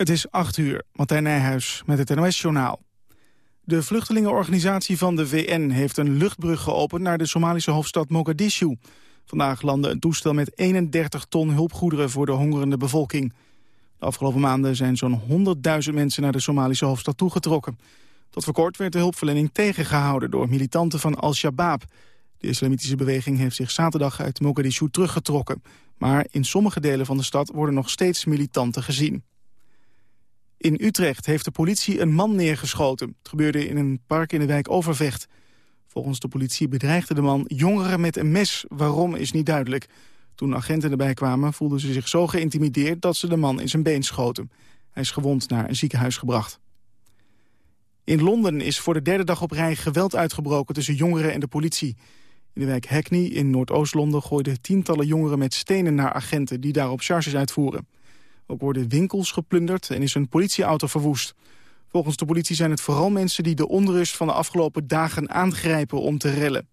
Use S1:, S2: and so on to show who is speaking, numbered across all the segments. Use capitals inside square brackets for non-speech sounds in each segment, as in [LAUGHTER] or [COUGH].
S1: Het is 8 uur, Martijn Nijhuis met het NOS-journaal. De vluchtelingenorganisatie van de VN heeft een luchtbrug geopend... naar de Somalische hoofdstad Mogadishu. Vandaag landde een toestel met 31 ton hulpgoederen voor de hongerende bevolking. De afgelopen maanden zijn zo'n 100.000 mensen naar de Somalische hoofdstad toegetrokken. Tot voor kort werd de hulpverlening tegengehouden door militanten van Al-Shabaab. De islamitische beweging heeft zich zaterdag uit Mogadishu teruggetrokken. Maar in sommige delen van de stad worden nog steeds militanten gezien. In Utrecht heeft de politie een man neergeschoten. Het gebeurde in een park in de wijk Overvecht. Volgens de politie bedreigde de man jongeren met een mes. Waarom is niet duidelijk. Toen agenten erbij kwamen voelden ze zich zo geïntimideerd... dat ze de man in zijn been schoten. Hij is gewond naar een ziekenhuis gebracht. In Londen is voor de derde dag op rij geweld uitgebroken tussen jongeren en de politie. In de wijk Hackney in Noordoost-Londen gooiden tientallen jongeren met stenen naar agenten die daarop charges uitvoeren. Ook worden winkels geplunderd en is een politieauto verwoest. Volgens de politie zijn het vooral mensen die de onrust van de afgelopen dagen aangrijpen om te rellen.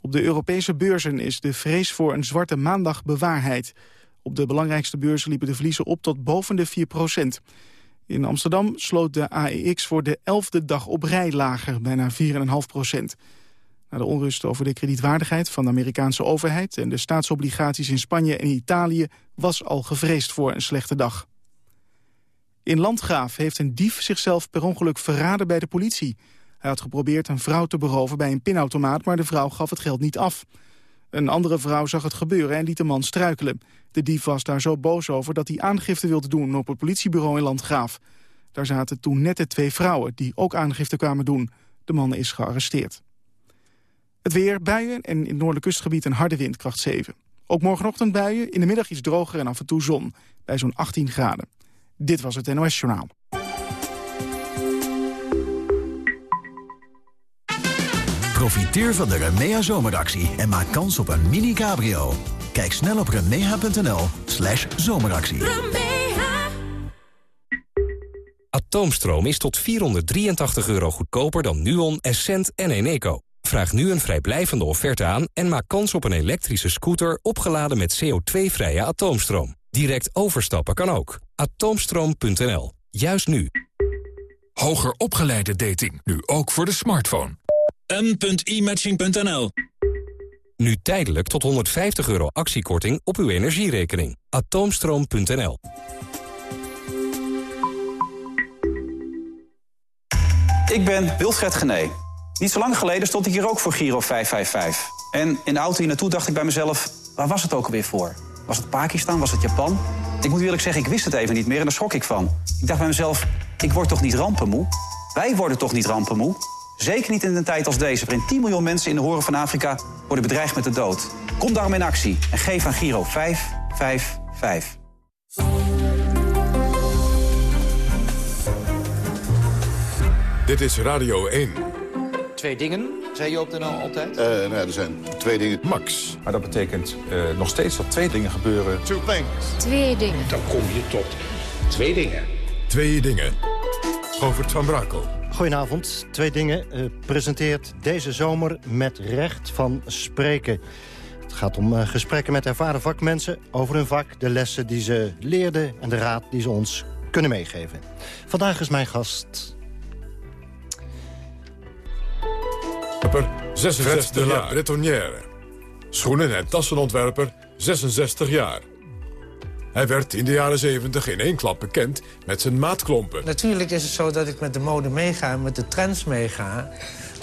S1: Op de Europese beurzen is de vrees voor een zwarte maandag bewaarheid. Op de belangrijkste beurzen liepen de verliezen op tot boven de 4 procent. In Amsterdam sloot de AEX voor de elfde dag op rij lager, bijna 4,5 procent. De onrust over de kredietwaardigheid van de Amerikaanse overheid... en de staatsobligaties in Spanje en Italië was al gevreesd voor een slechte dag. In Landgraaf heeft een dief zichzelf per ongeluk verraden bij de politie. Hij had geprobeerd een vrouw te beroven bij een pinautomaat... maar de vrouw gaf het geld niet af. Een andere vrouw zag het gebeuren en liet de man struikelen. De dief was daar zo boos over dat hij aangifte wilde doen... op het politiebureau in Landgraaf. Daar zaten toen net de twee vrouwen die ook aangifte kwamen doen. De man is gearresteerd. Het weer, buien en in het noordelijk kustgebied een harde wind, kracht 7. Ook morgenochtend buien, in de middag iets droger en af en toe zon. Bij zo'n 18 graden. Dit was het NOS Journaal.
S2: Profiteer van de Remea zomeractie en maak kans op een mini-cabrio. Kijk snel op remea.nl slash zomeractie.
S3: Atoomstroom is tot 483 euro goedkoper dan Nuon, Essent en Eneco. Vraag nu een vrijblijvende offerte aan en maak kans op een elektrische scooter opgeladen met CO2-vrije atoomstroom. Direct overstappen kan ook. Atoomstroom.nl. Juist nu.
S4: Hoger opgeleide dating. Nu ook voor de smartphone.
S5: m.imatching.nl
S3: Nu tijdelijk tot 150 euro actiekorting op uw energierekening. Atoomstroom.nl.
S6: Ik ben Wilfred Gené. Niet zo lang geleden stond ik hier ook voor Giro 555. En in de auto hier naartoe dacht ik bij mezelf... waar was het ook alweer voor? Was het Pakistan? Was het Japan? Ik moet eerlijk zeggen, ik wist het even niet meer en daar schrok ik van. Ik dacht bij mezelf, ik word toch niet rampenmoe? Wij worden toch niet rampenmoe? Zeker niet in een tijd als deze, waarin 10 miljoen mensen in de horen van Afrika worden bedreigd met de dood. Kom daarom in actie en geef aan Giro 555.
S4: Dit is Radio 1.
S7: Twee dingen, zei je op de NL altijd?
S8: Uh, nou ja, er zijn twee dingen.
S4: Max.
S9: Maar dat betekent uh, nog steeds dat twee dingen gebeuren.
S8: Two things.
S10: Twee dingen.
S5: Dan kom je tot twee dingen.
S4: Twee dingen. Govert van Brakel.
S11: Goedenavond. Twee dingen uh, presenteert deze zomer met recht van spreken. Het gaat om uh, gesprekken met ervaren vakmensen over hun vak... de lessen die ze leerden en de raad die ze ons kunnen meegeven. Vandaag is mijn gast
S4: 66 de la Bretonnière. Schoenen- en tassenontwerper, 66 jaar. Hij werd in de jaren 70 in één klap bekend met zijn maatklompen.
S12: Natuurlijk is het zo dat ik met de mode meega, met de trends meega.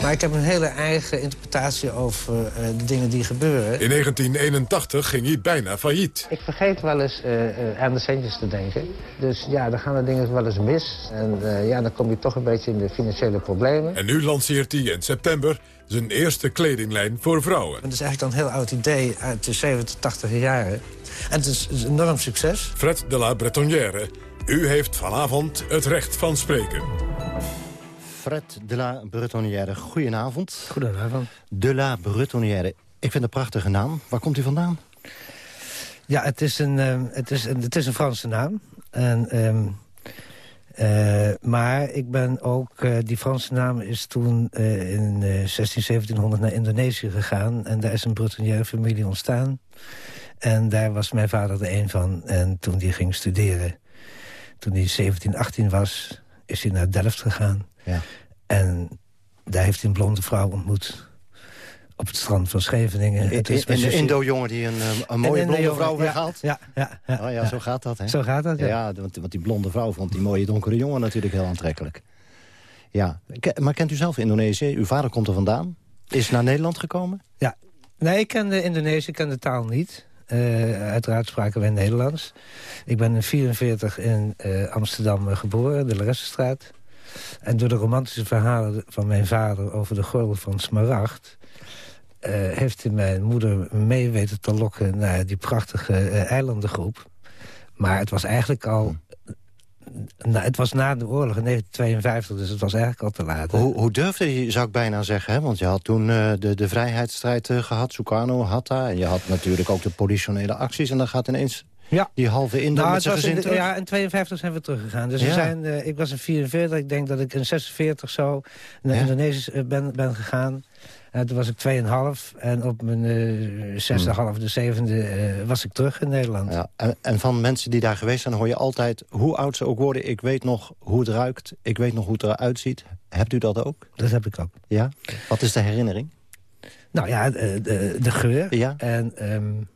S12: Maar ik heb een hele eigen interpretatie over uh, de dingen die gebeuren.
S4: In 1981 ging hij bijna failliet.
S12: Ik vergeet wel eens uh, uh, aan de centjes te denken. Dus ja, dan gaan de dingen wel eens mis. En ja, dan kom je toch een beetje in de financiële problemen.
S4: En nu lanceert hij in september zijn eerste kledinglijn voor vrouwen.
S12: Het is eigenlijk dan een heel oud idee uit de 70, 80 jaren. En het is een enorm succes.
S4: Fred de la Bretonnière, u heeft vanavond het recht van spreken.
S11: Fred de la Bretonnière, goedenavond.
S12: Goedenavond.
S11: De la Bretonnière, ik vind het een prachtige naam. Waar komt u vandaan?
S12: Ja, het is een, uh, het is een, het is een Franse naam. En, um, uh, maar ik ben ook, uh, die Franse naam is toen in 16, 1700 naar Indonesië gegaan. En daar is een Bretonnière familie ontstaan. En daar was mijn vader er een van. En toen die ging studeren toen hij 17, 18 was, is hij naar Delft gegaan.
S11: Ja.
S12: En daar heeft hij een blonde vrouw ontmoet op het strand van Scheveningen.
S11: In, in, in de Indo-jongen die een, eh, een mooie blonde vrouw weghaalt?
S12: Ja, ja, ja,
S11: oh, ja, zo gaat dat, hè?
S12: Zo gaat dat, ja.
S11: ja want, want, die blonde vrouw vond die mooie donkere jongen natuurlijk heel aantrekkelijk. Ja, maar kent u zelf Indonesië? Uw vader komt er vandaan. Is naar Nederland gekomen?
S12: Ja, nee, ik ken de Indonesië, ik ken de taal niet. Uh, uiteraard spraken wij Nederlands. Ik ben in 1944 in uh, Amsterdam geboren, de Laressenstraat. En door de romantische verhalen van mijn vader over de gordel van Smaragd... Uh, heeft mijn moeder mee weten te lokken naar die prachtige eilandengroep. Maar het was eigenlijk al nou, het was na de oorlog in 1952, dus het was eigenlijk al te laat.
S11: Hoe, hoe durfde je, zou ik bijna zeggen, hè? want je had toen uh, de, de vrijheidsstrijd gehad, Sukarno, Hatta... en je had natuurlijk ook de politionele acties... en dan gaat ineens ja. die halve Indo nou, met zijn gezin
S12: in, Ja, in 52 zijn we teruggegaan. Dus ja. we zijn, uh, ik was in 44, ik denk dat ik in 46 zo naar ja. Indonesië ben, ben gegaan... Uh, toen was ik 2,5 en op mijn uh, zesde, hmm. half, de zevende uh, was ik terug in Nederland.
S11: Ja, en, en, van mensen die daar geweest zijn hoor je altijd, hoe oud ze ook worden... ik weet nog hoe het ruikt, ik weet nog hoe het eruit ziet. Hebt u dat ook?
S12: Dat heb ik ook.
S11: Ja? Wat is de herinnering?
S12: Nou ja, de, de, de geur.
S11: Ja?
S12: En... Um,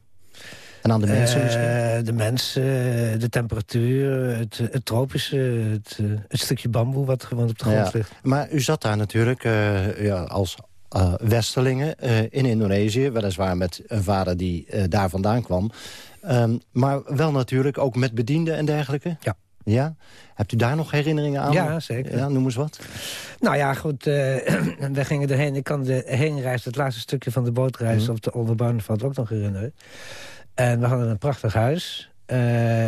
S11: en aan de mensen misschien?
S12: De mensen, de temperatuur, het, het tropische, het, het, stukje bamboe wat gewoon op de grond
S11: ja.
S12: ligt.
S11: Maar u zat daar natuurlijk ja, als uh, Westerlingen uh, in Indonesië. Weliswaar met een vader die uh, daar vandaan kwam. Um, maar wel natuurlijk ook met bedienden en dergelijke.
S12: Ja.
S11: Ja? Hebt u daar nog herinneringen aan?
S12: Ja, zeker.
S11: Ja, noem eens wat.
S12: Nou ja, goed. [CLEARS THROAT] we gingen erheen. Ik kan de heenreis, het laatste stukje van de bootreis... Mm. op de Onderbuinenveld ook nog herinneren. En we hadden een prachtig huis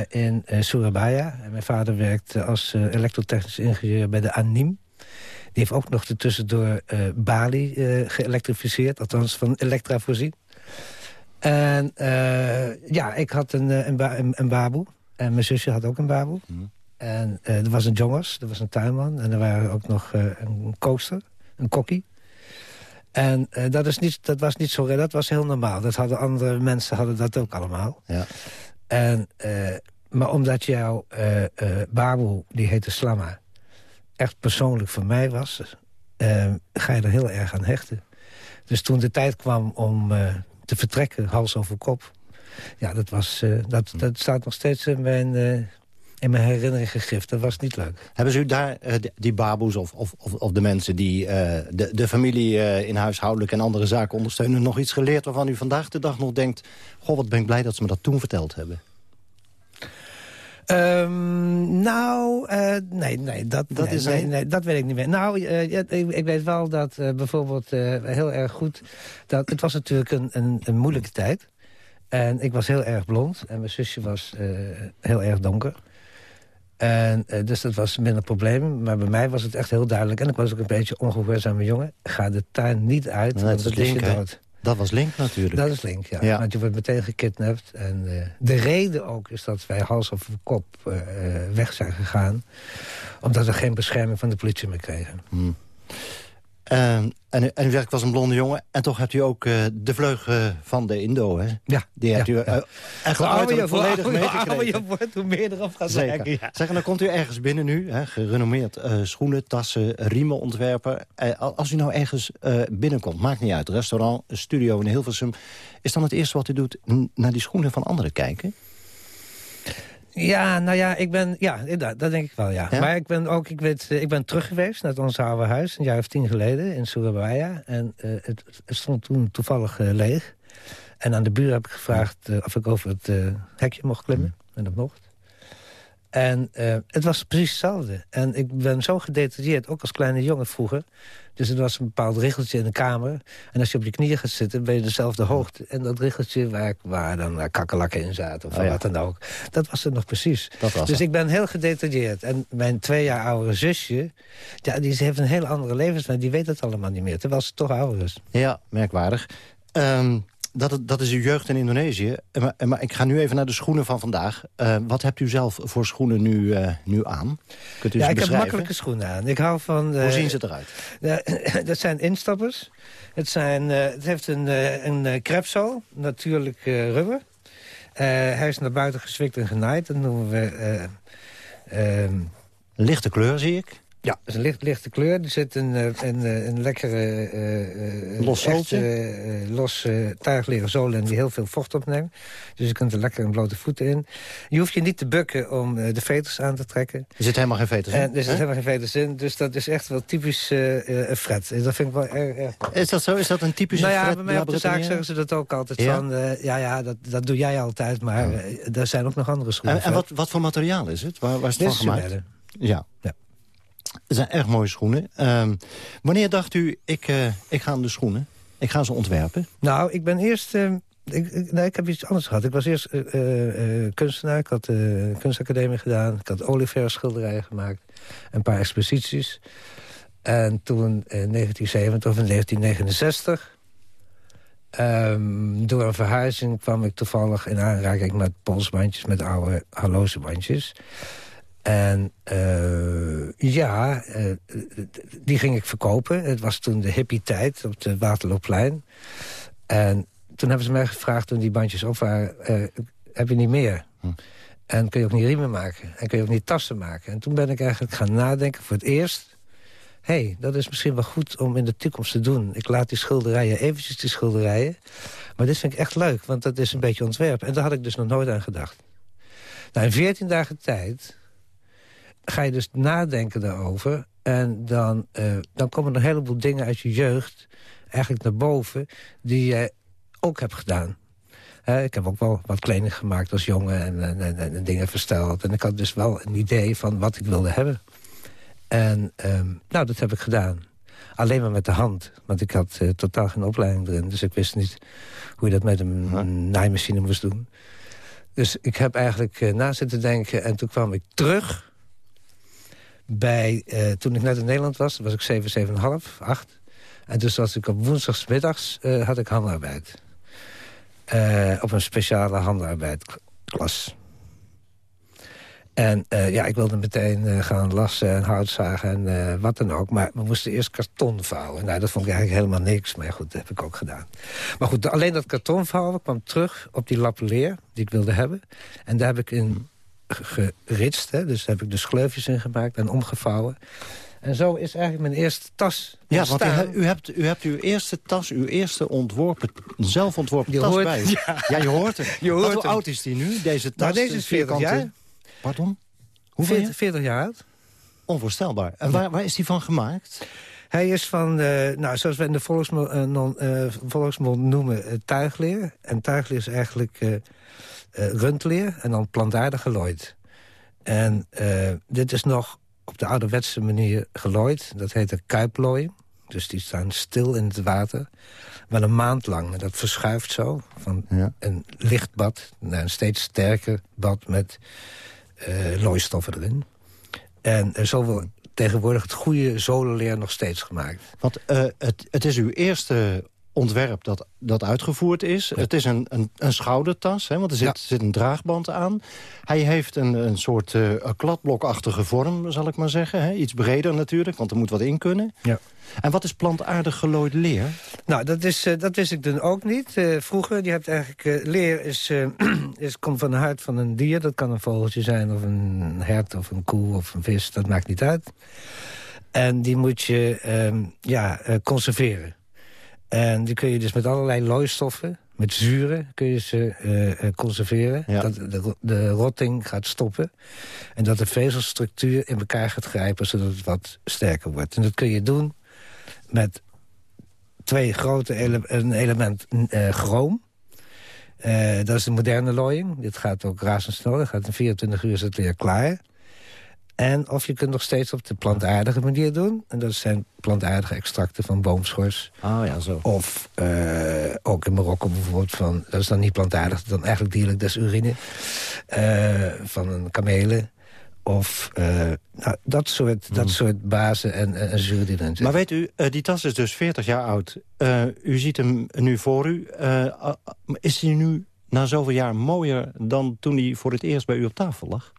S12: in Surabaya. En mijn vader werkte als elektrotechnisch ingenieur bij de ANIM. Die heeft ook nog tussendoor uh, Bali geëlektrificeerd. Althans van elektra voorzien. En ja, ik had een, een, een, een baboe. En mijn zusje had ook een baboe. Mm. En er was een jongens, er was een tuinman. En er waren ook nog een coaster, een kokkie. En dat, is niet, dat was niet zo dat was heel normaal. Dat hadden andere mensen hadden dat ook allemaal.
S11: Ja.
S12: En, maar omdat jouw baboe, die heette Slamma echt persoonlijk voor mij was... Uh, ga je er heel erg aan hechten. Dus toen de tijd kwam om uh, te vertrekken, hals over kop... ja, dat, was, uh, dat, dat staat nog steeds in mijn, in mijn herinnering gegrift. Dat was niet leuk.
S11: Hebben ze u daar, die baboes of, of, of de mensen die de, de familie in huishoudelijk en andere zaken ondersteunen... nog iets geleerd waarvan u vandaag de dag nog denkt... goh, wat ben ik blij dat ze me dat toen verteld hebben?
S12: Um, nou, uh, nee, nee, dat,
S11: dat,
S12: nee,
S11: is
S12: nee, nee, dat weet ik niet meer. Nou, uh, ik, ik, weet wel dat uh, bijvoorbeeld heel erg goed... dat Het was natuurlijk een, een, een, moeilijke tijd. En ik was heel erg blond. En mijn zusje was heel erg donker. En, dus dat was minder probleem. Maar bij mij was het echt heel duidelijk. En ik was ook een beetje ongehoorzame jongen. Ga de tuin niet uit,
S11: nee,
S12: want
S11: dat
S12: is je dood.
S11: Dat was Link natuurlijk.
S12: Dat is Link, ja. ja. Want je wordt meteen gekidnapt. En uh, de reden ook is dat wij hals over kop uh, weg zijn gegaan. Omdat we geen bescherming van de politie meer kregen.
S11: Hmm. En, en uw werk was een blonde jongen. En toch hebt u ook uh, de vleug van de Indo, hè?
S12: Ja.
S11: Die hebt
S12: ja,
S11: u ja. echt uiterlijk volledig meegekregen.
S12: Je wordt, hoe meer erop gaat.
S11: Ja. Zeg, en dan komt u ergens binnen nu. Hè, gerenommeerd uh, schoenen, tassen, riemen ontwerper. Uh, als u nou ergens binnenkomt, maakt niet uit. Restaurant, studio in Hilversum. Is dan het eerste wat u doet naar die schoenen van anderen kijken?
S12: Ja, nou ja, ik ben, ja, dat, dat denk ik wel, ja. ja. Maar ik ben ook, ik weet, ik ben terug geweest naar ons oude huis, een jaar of tien geleden, in Surabaya. En uh, het, het, stond toen toevallig uh, leeg. En aan de buur heb ik gevraagd uh, of ik over het hekje mocht klimmen. Mm. En dat mocht. En het was precies hetzelfde. En ik ben zo gedetailleerd, ook als kleine jongen vroeger... Dus er was een bepaald richeltje in de kamer. En als je op je knieën gaat zitten, ben je dezelfde hoogte. En dat richeltje waar, waar dan uh, kakkerlakken in zaten, of oh, ja. wat dan ook. Dat was het nog precies. dus het. ik ben heel gedetailleerd. En mijn twee jaar oudere zusje, ja, die heeft een hele andere levenswijze. Die weet het allemaal niet meer, terwijl ze toch ouder is.
S11: Ja, merkwaardig. Um, dat, dat is uw jeugd in Indonesië. Maar, maar, ik ga nu even naar de schoenen van vandaag. Uh, wat hebt u zelf voor schoenen nu, uh, nu aan? Kunt u
S12: ja,
S11: ik
S12: heb makkelijke schoenen aan. Ik hou van...
S11: Uh, Hoe zien ze eruit? [CLEARS THROAT]
S12: dat zijn instappers. Het, zijn, het heeft een, een crepso, natuurlijk rubber. hij is naar buiten gezwikt en genaaid. Dat noemen we
S11: Ehm, lichte kleur zie ik.
S12: Ja, het is een licht, lichte kleur. Er zit een, een, een, een lekkere... Uh,
S11: los?
S12: Uh, los tuigleren zool in die heel veel vocht opneemt. Dus je kunt er lekker een blote voeten in. Je hoeft je niet te bukken om de veters aan te trekken.
S11: Er zit helemaal geen veters in?
S12: En er zit helemaal geen veters in. Dus dat is echt wel typisch fret. Dat vind ik wel erg, erg...
S11: Is dat zo? Is dat een typische
S12: nou ja,
S11: fret?
S12: bij mij op de zaak zeggen ze dat ook altijd.
S11: Ja?
S12: Van, ja, ja, dat, dat doe jij altijd. Maar er zijn ook nog andere schoenen.
S11: En, en wat, wat voor materiaal is het? Waar, waar is het van gemaakt? Ja.
S12: ja.
S11: Het zijn erg mooie schoenen. Uh, wanneer dacht u, ik, uh, ik ga aan de schoenen? Ik ga ze ontwerpen?
S12: Nou, ik ben eerst... Uh, ik, ik, heb iets anders gehad. Ik was eerst uh, kunstenaar. Ik had de kunstacademie gedaan. Ik had Oliver schilderijen gemaakt. Een paar exposities. En toen in 1970 of in 1969... Um, door een verhuizing kwam ik toevallig in aanraking met polsbandjes... met oude horlogebandjes. En uh, ja, uh, die ging ik verkopen. Het was toen de hippie-tijd op de Waterloopplein. En toen hebben ze mij gevraagd, toen die bandjes op waren... Uh, heb je niet meer? Hm. En kun je ook niet riemen maken? En kun je ook niet tassen maken? En toen ben ik eigenlijk gaan nadenken voor het eerst... hé, hey, dat is misschien wel goed om in de toekomst te doen. Ik laat die schilderijen, eventjes die schilderijen... maar dit vind ik echt leuk, want dat is een beetje ontwerp. En daar had ik dus nog nooit aan gedacht. Nou, in veertien dagen tijd ga je dus nadenken daarover. En dan, uh, dan komen er een heleboel dingen uit je jeugd... eigenlijk naar boven, die je ook hebt gedaan. Uh, ik heb ook wel wat kleding gemaakt als jongen en, en, en, en, dingen versteld. En ik had dus wel een idee van wat ik wilde hebben. En um, nou, dat heb ik gedaan. Alleen maar met de hand. Want ik had uh, totaal geen opleiding erin. Dus ik wist niet hoe je dat met een huh? naaimachine moest doen. Dus ik heb eigenlijk uh, na zitten denken. En toen kwam ik terug bij, uh, toen ik net in Nederland was, was ik 7, 7,5, 8. En dus was ik op woensdagsmiddags, uh, had ik handarbeid. Uh, op een speciale handarbeidklas. En ja, ik wilde meteen gaan lassen en houtzagen en wat dan ook. Maar we moesten eerst karton vouwen. Nou, dat vond ik eigenlijk helemaal niks. Maar goed, dat heb ik ook gedaan. Maar goed, alleen dat karton vouwen kwam terug op die lappeleer die ik wilde hebben. En daar heb ik in geritst. Hè? Dus daar heb ik de schleufjes in gemaakt en omgevouwen. En zo is eigenlijk mijn eerste tas
S11: Ja, want u, hebt, u hebt uw eerste tas, uw eerste ontworpen, zelf ontworpen
S12: je
S11: tas
S12: hoort,
S11: bij.
S12: Ja.
S11: ja, je hoort het.
S12: Je hoort
S11: Wat, hoe
S12: hem.
S11: oud is die nu, deze tas?
S12: Nou, deze is 40
S11: vierkante-
S12: jaar.
S11: Pardon? Hoeveel
S12: 40, 40 jaar oud.
S11: Onvoorstelbaar. En waar, waar is die van gemaakt?
S12: Hij is van, eh, nou, zoals we in de volksmond, eh, non- eh, volksmond noemen, eh, tuigleer. En tuigleer is eigenlijk eh, rundleer en dan plantaardig gelooid. En eh, dit is nog op de ouderwetse manier gelooid. Dat heet een kuiplooiing. Dus die staan stil in het water. Wel een maand lang. En dat verschuift zo. Van
S11: Ja.
S12: een licht bad naar een steeds sterker bad met eh looistoffen erin. En er zo wordt tegenwoordig het goede zolenleer nog steeds gemaakt.
S11: Want het, het is uw eerste ontwerp dat, dat uitgevoerd is. Het is een, een, een schoudertas, hè, want er zit,
S12: Ja.
S11: zit een draagband aan. Hij heeft een, een soort een kladblokachtige vorm, zal ik maar zeggen. Hè. Iets breder natuurlijk, want er moet wat in kunnen.
S12: Ja.
S11: En wat is plantaardig gelooid leer?
S12: Nou, dat, is, eh, dat wist ik dan ook niet. Eh, vroeger, je hebt eigenlijk... leer is, [CLEARS THROAT] is, komt van de huid van een dier. Dat kan een vogeltje zijn, of een hert, of een koe, of een vis. Dat maakt niet uit. En die moet je ehm, ja, conserveren. En die kun je dus met allerlei looistoffen... met zuren kun je ze eh, eh, conserveren.
S11: Ja.
S12: Dat de, de rotting gaat stoppen. En dat de vezelstructuur in elkaar gaat grijpen... zodat het wat sterker wordt. En dat kun je doen met twee grote ele een element eh chroom. Dat is de moderne looiing. Dit gaat ook razendsnel. Dat gaat in 24 uur is het weer klaar. En of je kunt nog steeds op de plantaardige manier doen. En dat zijn plantaardige extracten van boomschors.
S11: Oh ja, zo.
S12: Of eh, ook in Marokko bijvoorbeeld van... dat is dan niet plantaardig, dan eigenlijk dierlijk, dat is urine. eh, van een kamelen. Of eh, nou, dat, soort, dat soort bazen en, en.
S11: Maar weet u, die tas is dus 40 jaar oud. U ziet hem nu voor u. Is hij nu na zoveel jaar mooier dan toen hij voor het eerst bij u op tafel lag?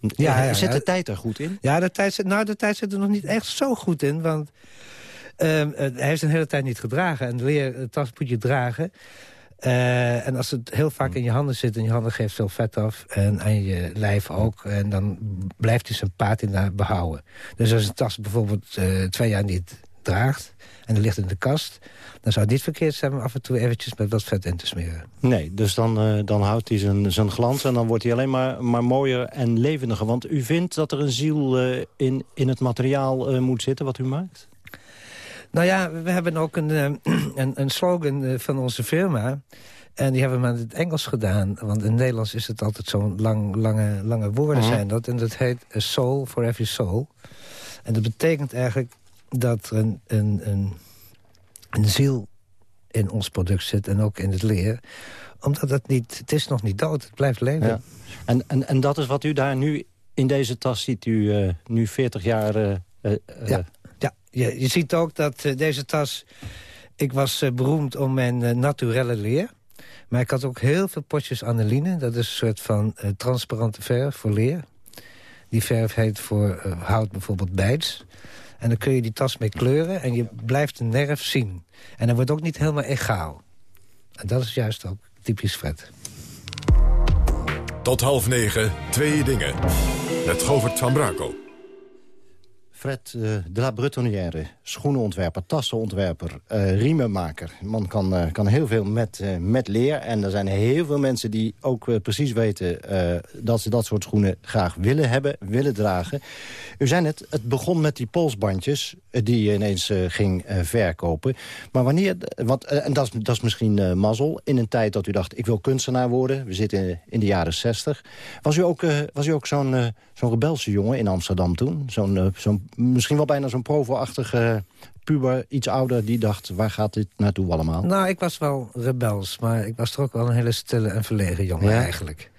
S12: Ja, ja,
S11: Zit de tijd er goed in?
S12: Ja, de tijd, zit, nou, de tijd zit er nog niet echt zo goed in. Want ehm, eh, hij heeft een hele tijd niet gedragen. En de leer, de tas moet je dragen. Uh, en als het heel vaak in je handen zit en je handen geeft veel vet af... en aan je lijf ook, en dan blijft hij zijn patina behouden. Dus als een tas bijvoorbeeld uh, twee jaar niet draagt en er ligt in de kast... dan zou het niet verkeerd zijn om af en toe eventjes met wat vet in te smeren.
S11: Nee, dus dan, uh, dan houdt hij zijn, zijn glans en dan wordt hij alleen maar, maar mooier en levendiger. Want u vindt dat er een ziel uh, in, in het materiaal uh, moet zitten wat u maakt?
S12: Nou ja, we hebben ook een, [CLEARS THROAT] een, een slogan van onze firma... En die hebben we met het Engels gedaan. Want in het Nederlands is het altijd zo'n lang, lange, lange woorden zijn dat. En dat heet A Soul for Every Soul. En dat betekent eigenlijk dat er een, een, een, een ziel in ons product zit en ook in het leer. Omdat het niet, het is nog niet dood, het blijft leven. Ja.
S11: En, en, en dat is wat u daar nu in deze tas ziet, u uh, nu 40 jaar... Uh, uh,
S12: ja, ja je, je ziet ook dat deze tas... Ik was beroemd om mijn naturelle leer. Maar ik had ook heel veel potjes aniline. Dat is een soort van transparante verf voor leer. Die verf heet voor hout bijvoorbeeld bijts. En dan kun je die tas mee kleuren en je blijft de nerf zien. En dan wordt ook niet helemaal egaal. En dat is juist ook typisch Fred.
S4: Tot half negen, twee dingen. Met Govert van Brakel.
S11: Fred uh, de la Bretonnière, schoenenontwerper, tassenontwerper, uh, riemenmaker. Man kan, uh, kan heel veel met, met leer. En er zijn heel veel mensen die ook precies weten... dat ze dat soort schoenen graag willen hebben, willen dragen. U zei net, het begon met die polsbandjes die je ineens ging verkopen. Maar wanneer, want, en dat is, dat is misschien mazzel, in een tijd dat u dacht... ik wil kunstenaar worden, we zitten in de jaren zestig. Was u ook, was u ook zo'n zo'n rebelse jongen in Amsterdam toen? Zo'n zo'n misschien wel bijna zo'n provo-achtige puber, iets ouder, die dacht... waar gaat dit naartoe allemaal?
S12: Nou, ik was wel rebels, maar ik was toch ook wel een hele stille en verlegen jongen ja? eigenlijk.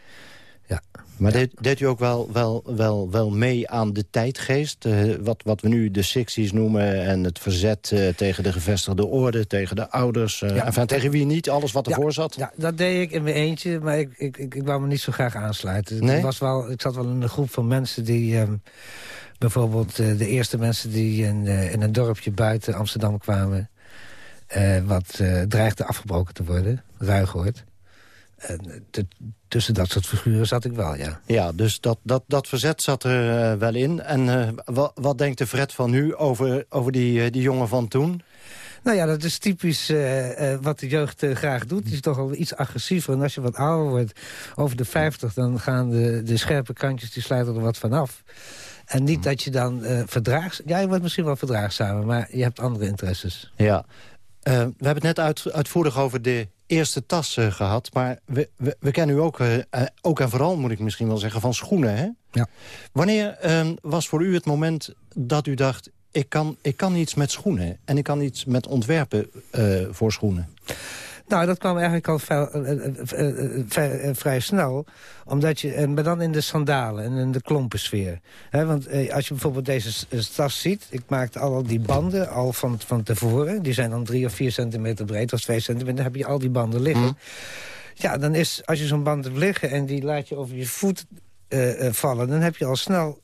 S12: Ja.
S11: Maar ja. deed, deed, u ook wel, wel, wel, wel mee aan de tijdgeest? Uh, wat, wat we nu de Sixties noemen en het verzet uh, tegen de gevestigde orde... tegen de ouders, uh, ja. enfin, tegen wie niet, alles wat ervoor zat?
S12: Ja, dat deed ik in mijn eentje, maar ik, ik, ik, ik wou me niet zo graag aansluiten.
S11: Nee?
S12: Ik, was wel, ik zat wel in een groep van mensen die... Um, bijvoorbeeld de eerste mensen die in, in een dorpje buiten Amsterdam kwamen... Wat dreigde afgebroken te worden, Ruigoord. En tussen dat soort figuren zat ik wel, ja.
S11: Ja, dus dat, dat, dat verzet zat er wel in. En wat, wat denkt de Fred van nu over, over die, die jongen van toen?
S12: Nou ja, dat is typisch uh, uh, wat de jeugd uh, graag doet. Die is toch al iets agressiever. En als je wat ouder wordt, over de 50... dan gaan de, de scherpe kantjes, die sluiten er wat vanaf. En niet dat je dan verdraagzaam... Ja, je wordt misschien wel verdraagzamer, maar je hebt andere interesses.
S11: Ja. We hebben het net uit, uitvoerig over de eerste tas uh, gehad. Maar we, we, we kennen u ook, ook en vooral, moet ik misschien wel zeggen, van schoenen. Hè?
S12: Ja.
S11: Wanneer ehm, was voor u het moment dat u dacht... Ik kan, ik kan iets met schoenen en ik kan iets met ontwerpen voor schoenen?
S12: Nou, dat kwam eigenlijk al vrij, vrij snel. Omdat je, maar dan in de sandalen en in de klompensfeer. He, want eh, als je bijvoorbeeld deze tas ziet... ik maakte al die banden al van, van tevoren. Die zijn dan drie of vier centimeter breed. Of twee centimeter, dan heb je al die banden liggen.
S11: Mm.
S12: Ja, dan is, als je zo'n band hebt liggen... en die laat je over je voet uh, vallen... dan heb je al snel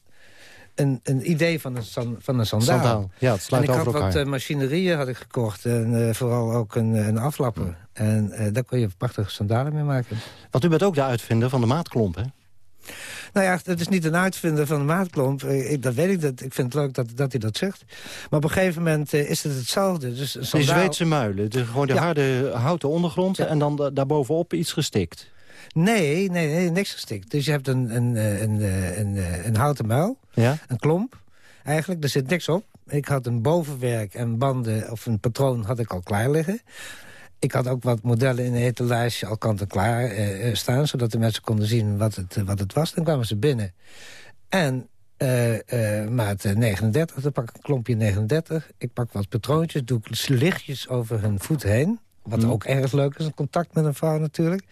S12: een, een idee van een, san, van een sandaal.
S11: sandaal. Ja, het sluit
S12: en ik had wat uh, machinerieën had ik gekocht. En uh, vooral ook een, een aflapper. En uh, daar kon je prachtige sandalen mee maken.
S11: Want u bent ook de uitvinder van de maatklomp, hè?
S12: Nou ja, het is niet een uitvinder van de maatklomp. Ik, dat weet ik. Dat, ik vind het leuk dat, dat hij dat zegt. Maar op een gegeven moment uh, is het hetzelfde. Dus een sandaal...
S11: Die Zweedse muilen. De, gewoon de ja. harde houten ondergrond. Ja. En dan da daarbovenop iets gestikt.
S12: Nee, nee, nee, niks gestikt. Dus je hebt een, een, een, een, een, een houten muil.
S11: Ja?
S12: Een klomp. Eigenlijk, er zit niks op. Ik had een bovenwerk en banden of een patroon had ik al klaar liggen. Ik had ook wat modellen in de etalage al kant-en-klaar uh, staan... zodat de mensen konden zien wat het, uh, wat het was. Dan kwamen ze binnen. En uh, maat 39, dan pak ik een klompje 39. Ik pak wat patroontjes, doe ik lichtjes over hun voet heen. Wat mm. ook erg leuk is, een contact met een vrouw natuurlijk.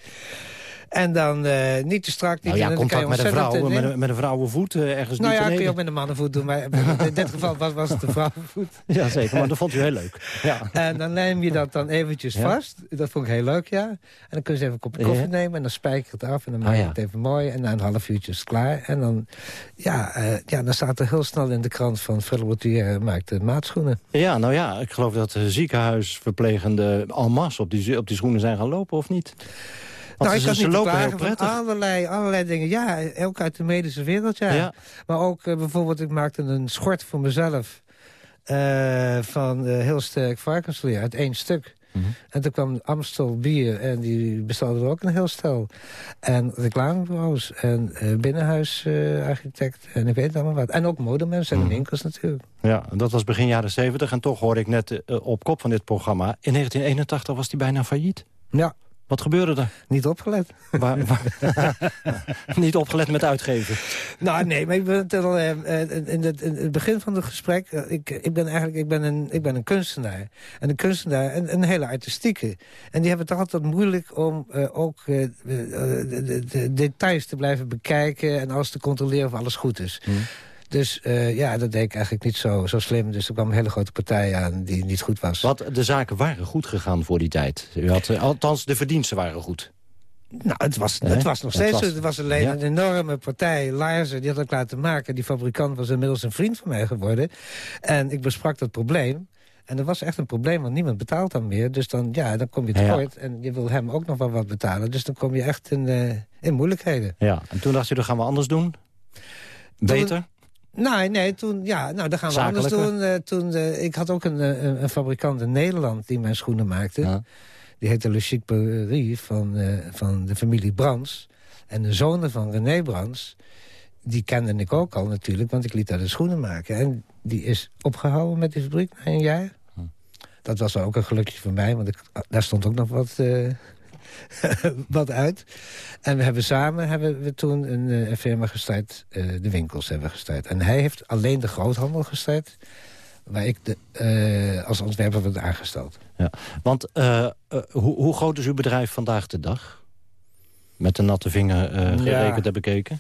S12: En dan uh, niet te strak. Niet
S11: nou ja, contact met een vrouw,
S12: ontzettend,
S11: met
S12: eh,
S11: een, met een vrouwenvoet uh, ergens
S12: Nou ja, kun je ook met een mannenvoet doen. Maar in dit geval was, was het een vrouwenvoet.
S11: Ja, zeker. Maar dat vond u heel leuk. Ja.
S12: En dan lijm je dat dan eventjes
S11: Ja.
S12: vast. Dat vond ik heel leuk, ja. En dan kun je even een kopje koffie
S11: Ja.
S12: nemen. En dan spijker je het af. En dan
S11: Ah,
S12: maak je
S11: ja.
S12: het even mooi. En na een half uurtje is het klaar. En dan, ja, eh, ja, dan staat er heel snel in de krant van... Philip maakt de maatschoenen.
S11: ja, nou ja, ik geloof dat de ziekenhuisverplegenden en masse op die, op die schoenen zijn gaan lopen, of niet? Want
S12: nou, ik
S11: ze,
S12: kan
S11: ze
S12: niet
S11: lopen heel prettig.
S12: allerlei, allerlei dingen. Ja, ook uit de medische wereld, ja.
S11: Ja.
S12: Maar ook eh, bijvoorbeeld, ik maakte een schort voor mezelf... eh, van eh, heel sterk varkensleer, uit één stuk.
S11: Mhm.
S12: En toen kwam Amstel bier en die bestelde er ook een heel stel. En reclamebureaus en binnenhuisarchitect en ik weet het allemaal wat. En ook modemensen en
S11: Mhm.
S12: winkels natuurlijk.
S11: Ja, dat was begin jaren 70. En toch hoorde ik net op kop van dit programma... in 1981 was hij bijna failliet.
S12: Ja,
S11: Wat gebeurde er?
S12: niet opgelet. [LAUGHS]
S11: Waar, waar- [LAUGHS] niet opgelet met uitgeven.
S12: Nou, nee, maar ik ben eh, eh, in, het, in het begin van het gesprek... eh, ik, ik ben eigenlijk ik ben een, ik ben een kunstenaar. En een kunstenaar, een, een hele artistieke. En die hebben het altijd moeilijk om ook de, de- de details te blijven bekijken... en alles te controleren of alles goed is. Dus eh, ja, dat deed ik eigenlijk niet zo, zo slim. Dus er kwam een hele grote partij aan die niet goed was.
S11: Wat, de zaken waren goed gegaan voor die tijd. U had, eh, althans, de verdiensten waren goed.
S12: Nou, het was, het was nog steeds zo. Het was alleen
S11: Ja.
S12: een enorme partij. Laarzen, die had ik laten maken. Die fabrikant was inmiddels een vriend van mij geworden. En ik besprak dat probleem. En er was echt een probleem, want niemand betaalt dan meer. Dus dan, ja, dan kom je
S11: Ja.
S12: tekort. En je wil hem ook nog wel wat betalen. Dus dan kom je echt in, eh, in moeilijkheden.
S11: Ja, en toen dacht u, dat gaan we anders doen. Beter?
S12: Nee, nee, toen, ja, nou, dat gaan we anders
S11: Zakelijker?
S12: doen. Eh, toen, eh, ik had ook een, eh, een, een fabrikant in Nederland die mijn schoenen maakte.
S11: Ja.
S12: Die heette Le Chic Perie van, van de familie Brands. En de zonen van René Brands, die kende ik ook al natuurlijk... want ik liet daar de schoenen maken. En die is opgehouden met die fabriek na een jaar.
S11: Hm.
S12: Dat was ook een gelukje voor mij, want ik, daar stond ook nog wat, [LAUGHS] wat uit. En we hebben samen hebben we toen een, eh, een firma gestart, eh, de winkels hebben we gestart. En hij heeft alleen de groothandel gestart... waar ik de, eh, als ontwerper werd aangesteld.
S11: Ja. Want hoe, hoe groot is uw bedrijf vandaag de dag? Met de natte vinger eh,
S12: Ja.
S11: gerekend en bekeken.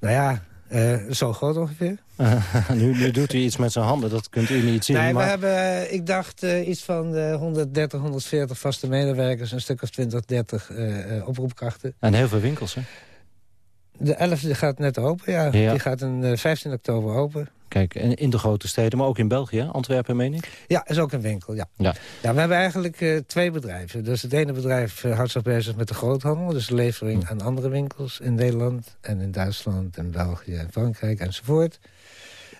S12: Nou ja, eh, zo groot ongeveer. [LAUGHS]
S11: nu, nu doet u iets met zijn handen, dat kunt u niet zien.
S12: nee,
S11: maar...
S12: we hebben, eh, ik dacht, eh, iets van eh, 130, 140 vaste medewerkers... een stuk of 20, 30 eh, eh, oproepkrachten.
S11: En heel veel winkels, hè?
S12: De 11e gaat net open, ja.
S11: Ja.
S12: Die gaat een, eh, 15 oktober open.
S11: Kijk, in, in de grote steden, maar ook in België, Antwerpen, meen ik.
S12: Ja, is ook een winkel, ja.
S11: Ja.
S12: Ja, we hebben eigenlijk eh, twee bedrijven. Dus het ene bedrijf uh, houdt zich bezig met de groothandel. Dus de levering aan andere winkels in Nederland en in Duitsland en België en Frankrijk enzovoort.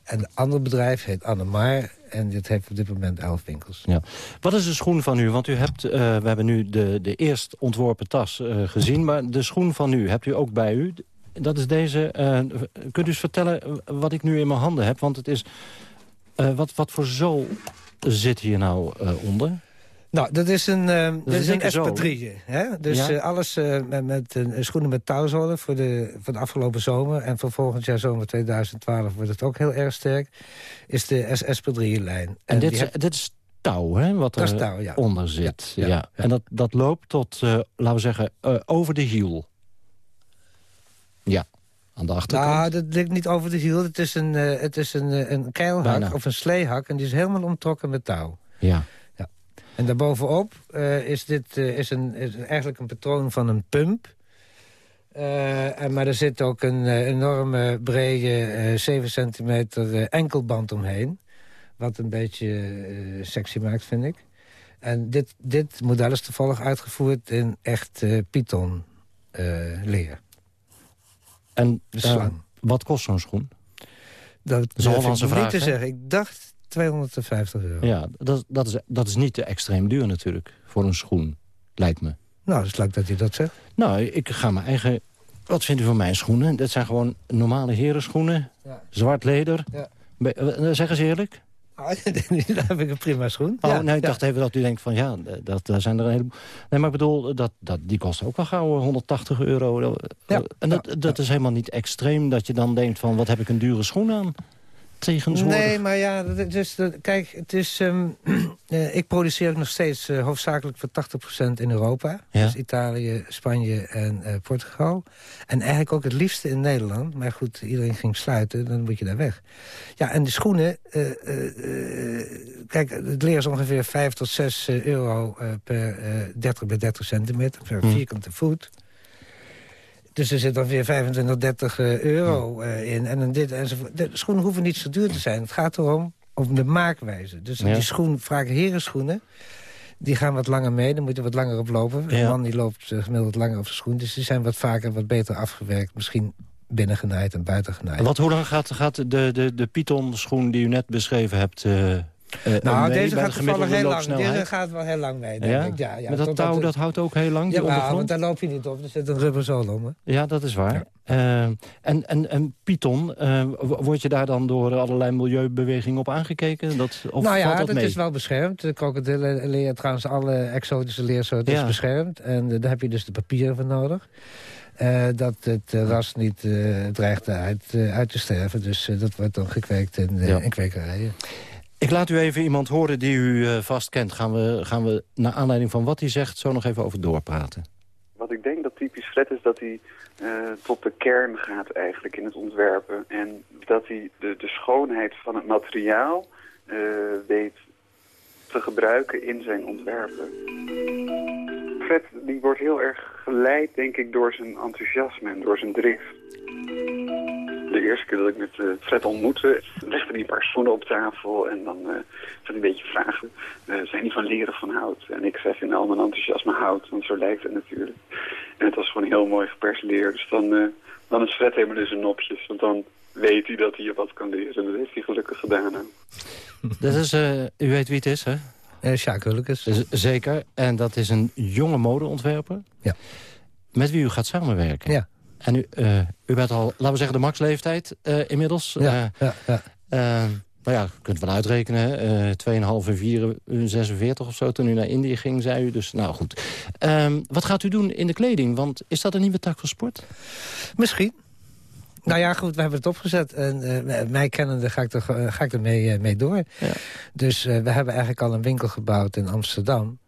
S12: En het andere bedrijf heet Annemar en dit heeft op dit moment elf winkels.
S11: Ja. Wat is de schoen van u? Want u hebt, eh, we hebben nu de, de eerst ontworpen tas eh, gezien, maar de schoen van u hebt u ook bij u. Dat is deze. eh, kunt u eens vertellen wat ik nu in mijn handen heb? Want het is... eh, wat, wat voor zool zit hier nou eh, onder?
S12: Nou, dat is een, uh, dat is een espadrille. Hè? Dus
S11: Ja.
S12: eh, alles eh, met, met een schoenen met touwzolen voor de, voor de afgelopen zomer. En voor volgend jaar zomer 2012 wordt het ook heel erg sterk. Is de espadrille-lijn.
S11: En, dit, is,
S12: heb-
S11: dit is touw, hè? Wat er
S12: touw, ja.
S11: onder zit. Ja,
S12: Ja.
S11: En dat, dat loopt tot, eh, laten we zeggen, eh, over de hiel. Ja, aan de achterkant.
S12: Nou, dat ligt niet over de hiel. Het is een, eh, het is een, eh, een keilhak
S11: Bijna.
S12: of een sleehak. En die is helemaal omtrokken met touw.
S11: Ja.
S12: En daarbovenop eh, is dit is een, is eigenlijk een patroon van een pump. En, maar er zit ook een enorme brede eh 7 centimeter enkelband omheen. Wat een beetje sexy maakt, vind ik. En dit, dit model is toevallig uitgevoerd in echt python leer.
S11: En eh, wat kost zo'n schoen?
S12: Dat
S11: is een Hollandse
S12: ik
S11: vraag,
S12: niet te zeggen. Ik dacht 250 euro.
S11: Ja, dat, dat, is, dat is niet te extreem duur natuurlijk voor een schoen, lijkt me.
S12: Nou, dat is leuk dat u dat zegt.
S11: Nou, ik ga mijn eigen... Wat vindt u van mijn schoenen? Dat zijn gewoon normale herenschoenen.
S12: Ja.
S11: Zwart leder.
S12: Ja.
S11: Be- eh, zeg eens eerlijk. [LAUGHS]
S12: Ah, Dan heb ik een prima schoen.
S11: Oh,
S12: Ja,
S11: nee, ik
S12: ja.
S11: dacht even dat u denkt van ja, dat, daar zijn er een heleboel... Nee, maar ik bedoel, dat, dat, die kost ook wel gauw eh, 180 euro.
S12: Ja,
S11: en dat, dat is helemaal niet extreem dat je dan denkt van wat heb ik een dure schoen aan.
S12: Nee, maar ja, dat- kijk, het is, ehm, [CLEARS THROAT] eh, ik produceer ook nog steeds eh, hoofdzakelijk voor 80% in Europa.
S11: Ja.
S12: Dus Italië, Spanje en eh, Portugal. En eigenlijk ook het liefste in Nederland. Maar goed, iedereen ging sluiten, dan moet je daar weg. Ja, en de schoenen, kijk, het leer is ongeveer 5 tot 6 eh, euro per eh, 30 bij 30 centimeter, per
S11: Hm.
S12: vierkante voet. Dus er zit dan weer 25, 30 eh, euro eh, in. En dan dit enzovoort. De schoenen hoeven niet zo duur te zijn. Het gaat erom om de maakwijze. Dus die schoen, vaak herenschoenen... die gaan wat langer mee, dan moet je wat langer op lopen. Een
S11: Ja.
S12: man die loopt eh, gemiddeld langer op zijn schoen. Dus die zijn wat vaker wat beter afgewerkt. Misschien binnengenaaid en buitengenaaid.
S11: Wat, hoe lang gaat, gaat de, de, de Python-schoen die u net beschreven hebt... eh,
S12: Nou,
S11: mee
S12: deze gaat toevallig heel lang. Deze gaat wel heel lang mee, denk
S11: Ja?
S12: ik. Ja, ja,
S11: maar dat touw dat houdt ook heel lang,
S12: Ja, maar, want daar loop je niet op. Er zit een rubber zool om. hè.
S11: Ja, dat is waar. Eh, en, en, en Python, eh, w- word je daar dan door allerlei milieubewegingen op aangekeken? Dat, of
S12: nou ja,
S11: dat
S12: is wel beschermd. De krokodillenleer, trouwens alle exotische leersoorten is beschermd. En eh, daar heb je dus de papieren voor nodig. Eh, dat het eh, ras niet eh, dreigt uit, eh, uit te sterven. Dus eh, dat wordt dan gekweekt in, eh,
S11: Ja.
S12: in kwekerijen.
S11: Ik laat u even iemand horen die u eh, vast kent. Gaan we, gaan we naar aanleiding van wat hij zegt zo nog even over doorpraten.
S10: Wat ik denk dat typisch Fred is dat hij eh, tot de kern gaat eigenlijk in het ontwerpen. En dat hij de, de schoonheid van het materiaal eh, weet te gebruiken in zijn ontwerpen. Fred die wordt heel erg geleid denk ik door zijn enthousiasme en door zijn drift. De eerste keer dat ik met eh, Fred ontmoette, legde hij een paar schoenen op tafel en dan eh zat hij een beetje vragen. eh, zijn die van leren van hout? En ik zeg in al mijn enthousiasme hout, want zo lijkt het natuurlijk. En het was gewoon heel mooi gepersonneerd. Dus dan, eh, dan is Fred helemaal in zijn nopjes, want dan weet hij dat hij je wat kan leren. En dat heeft hij gelukkig gedaan. [LAUGHS]
S11: Dat is, eh, u weet wie het is, hè?
S12: Uh, Sjaak Hulkes.
S11: Zeker. En dat is een jonge modeontwerper.
S12: Ja.
S11: Met wie u gaat samenwerken.
S12: Ja.
S11: En u, eh, u bent al, laten we zeggen, de maxleeftijd eh, inmiddels.
S12: Ja,
S11: Eh,
S12: ja, ja.
S11: nou ja, kunt wel uitrekenen. eh 2,5 en 4, eh, 46 of zo toen u naar Indië ging, zei u. Dus nou goed. Ehm, wat gaat u doen in de kleding? Want is dat een nieuwe tak van sport?
S12: Misschien. Nou ja, goed, we hebben het opgezet. En eh, mij kennende ga ik er, ga ik er mee, mee door. Dus eh, we hebben eigenlijk al een winkel gebouwd in Amsterdam...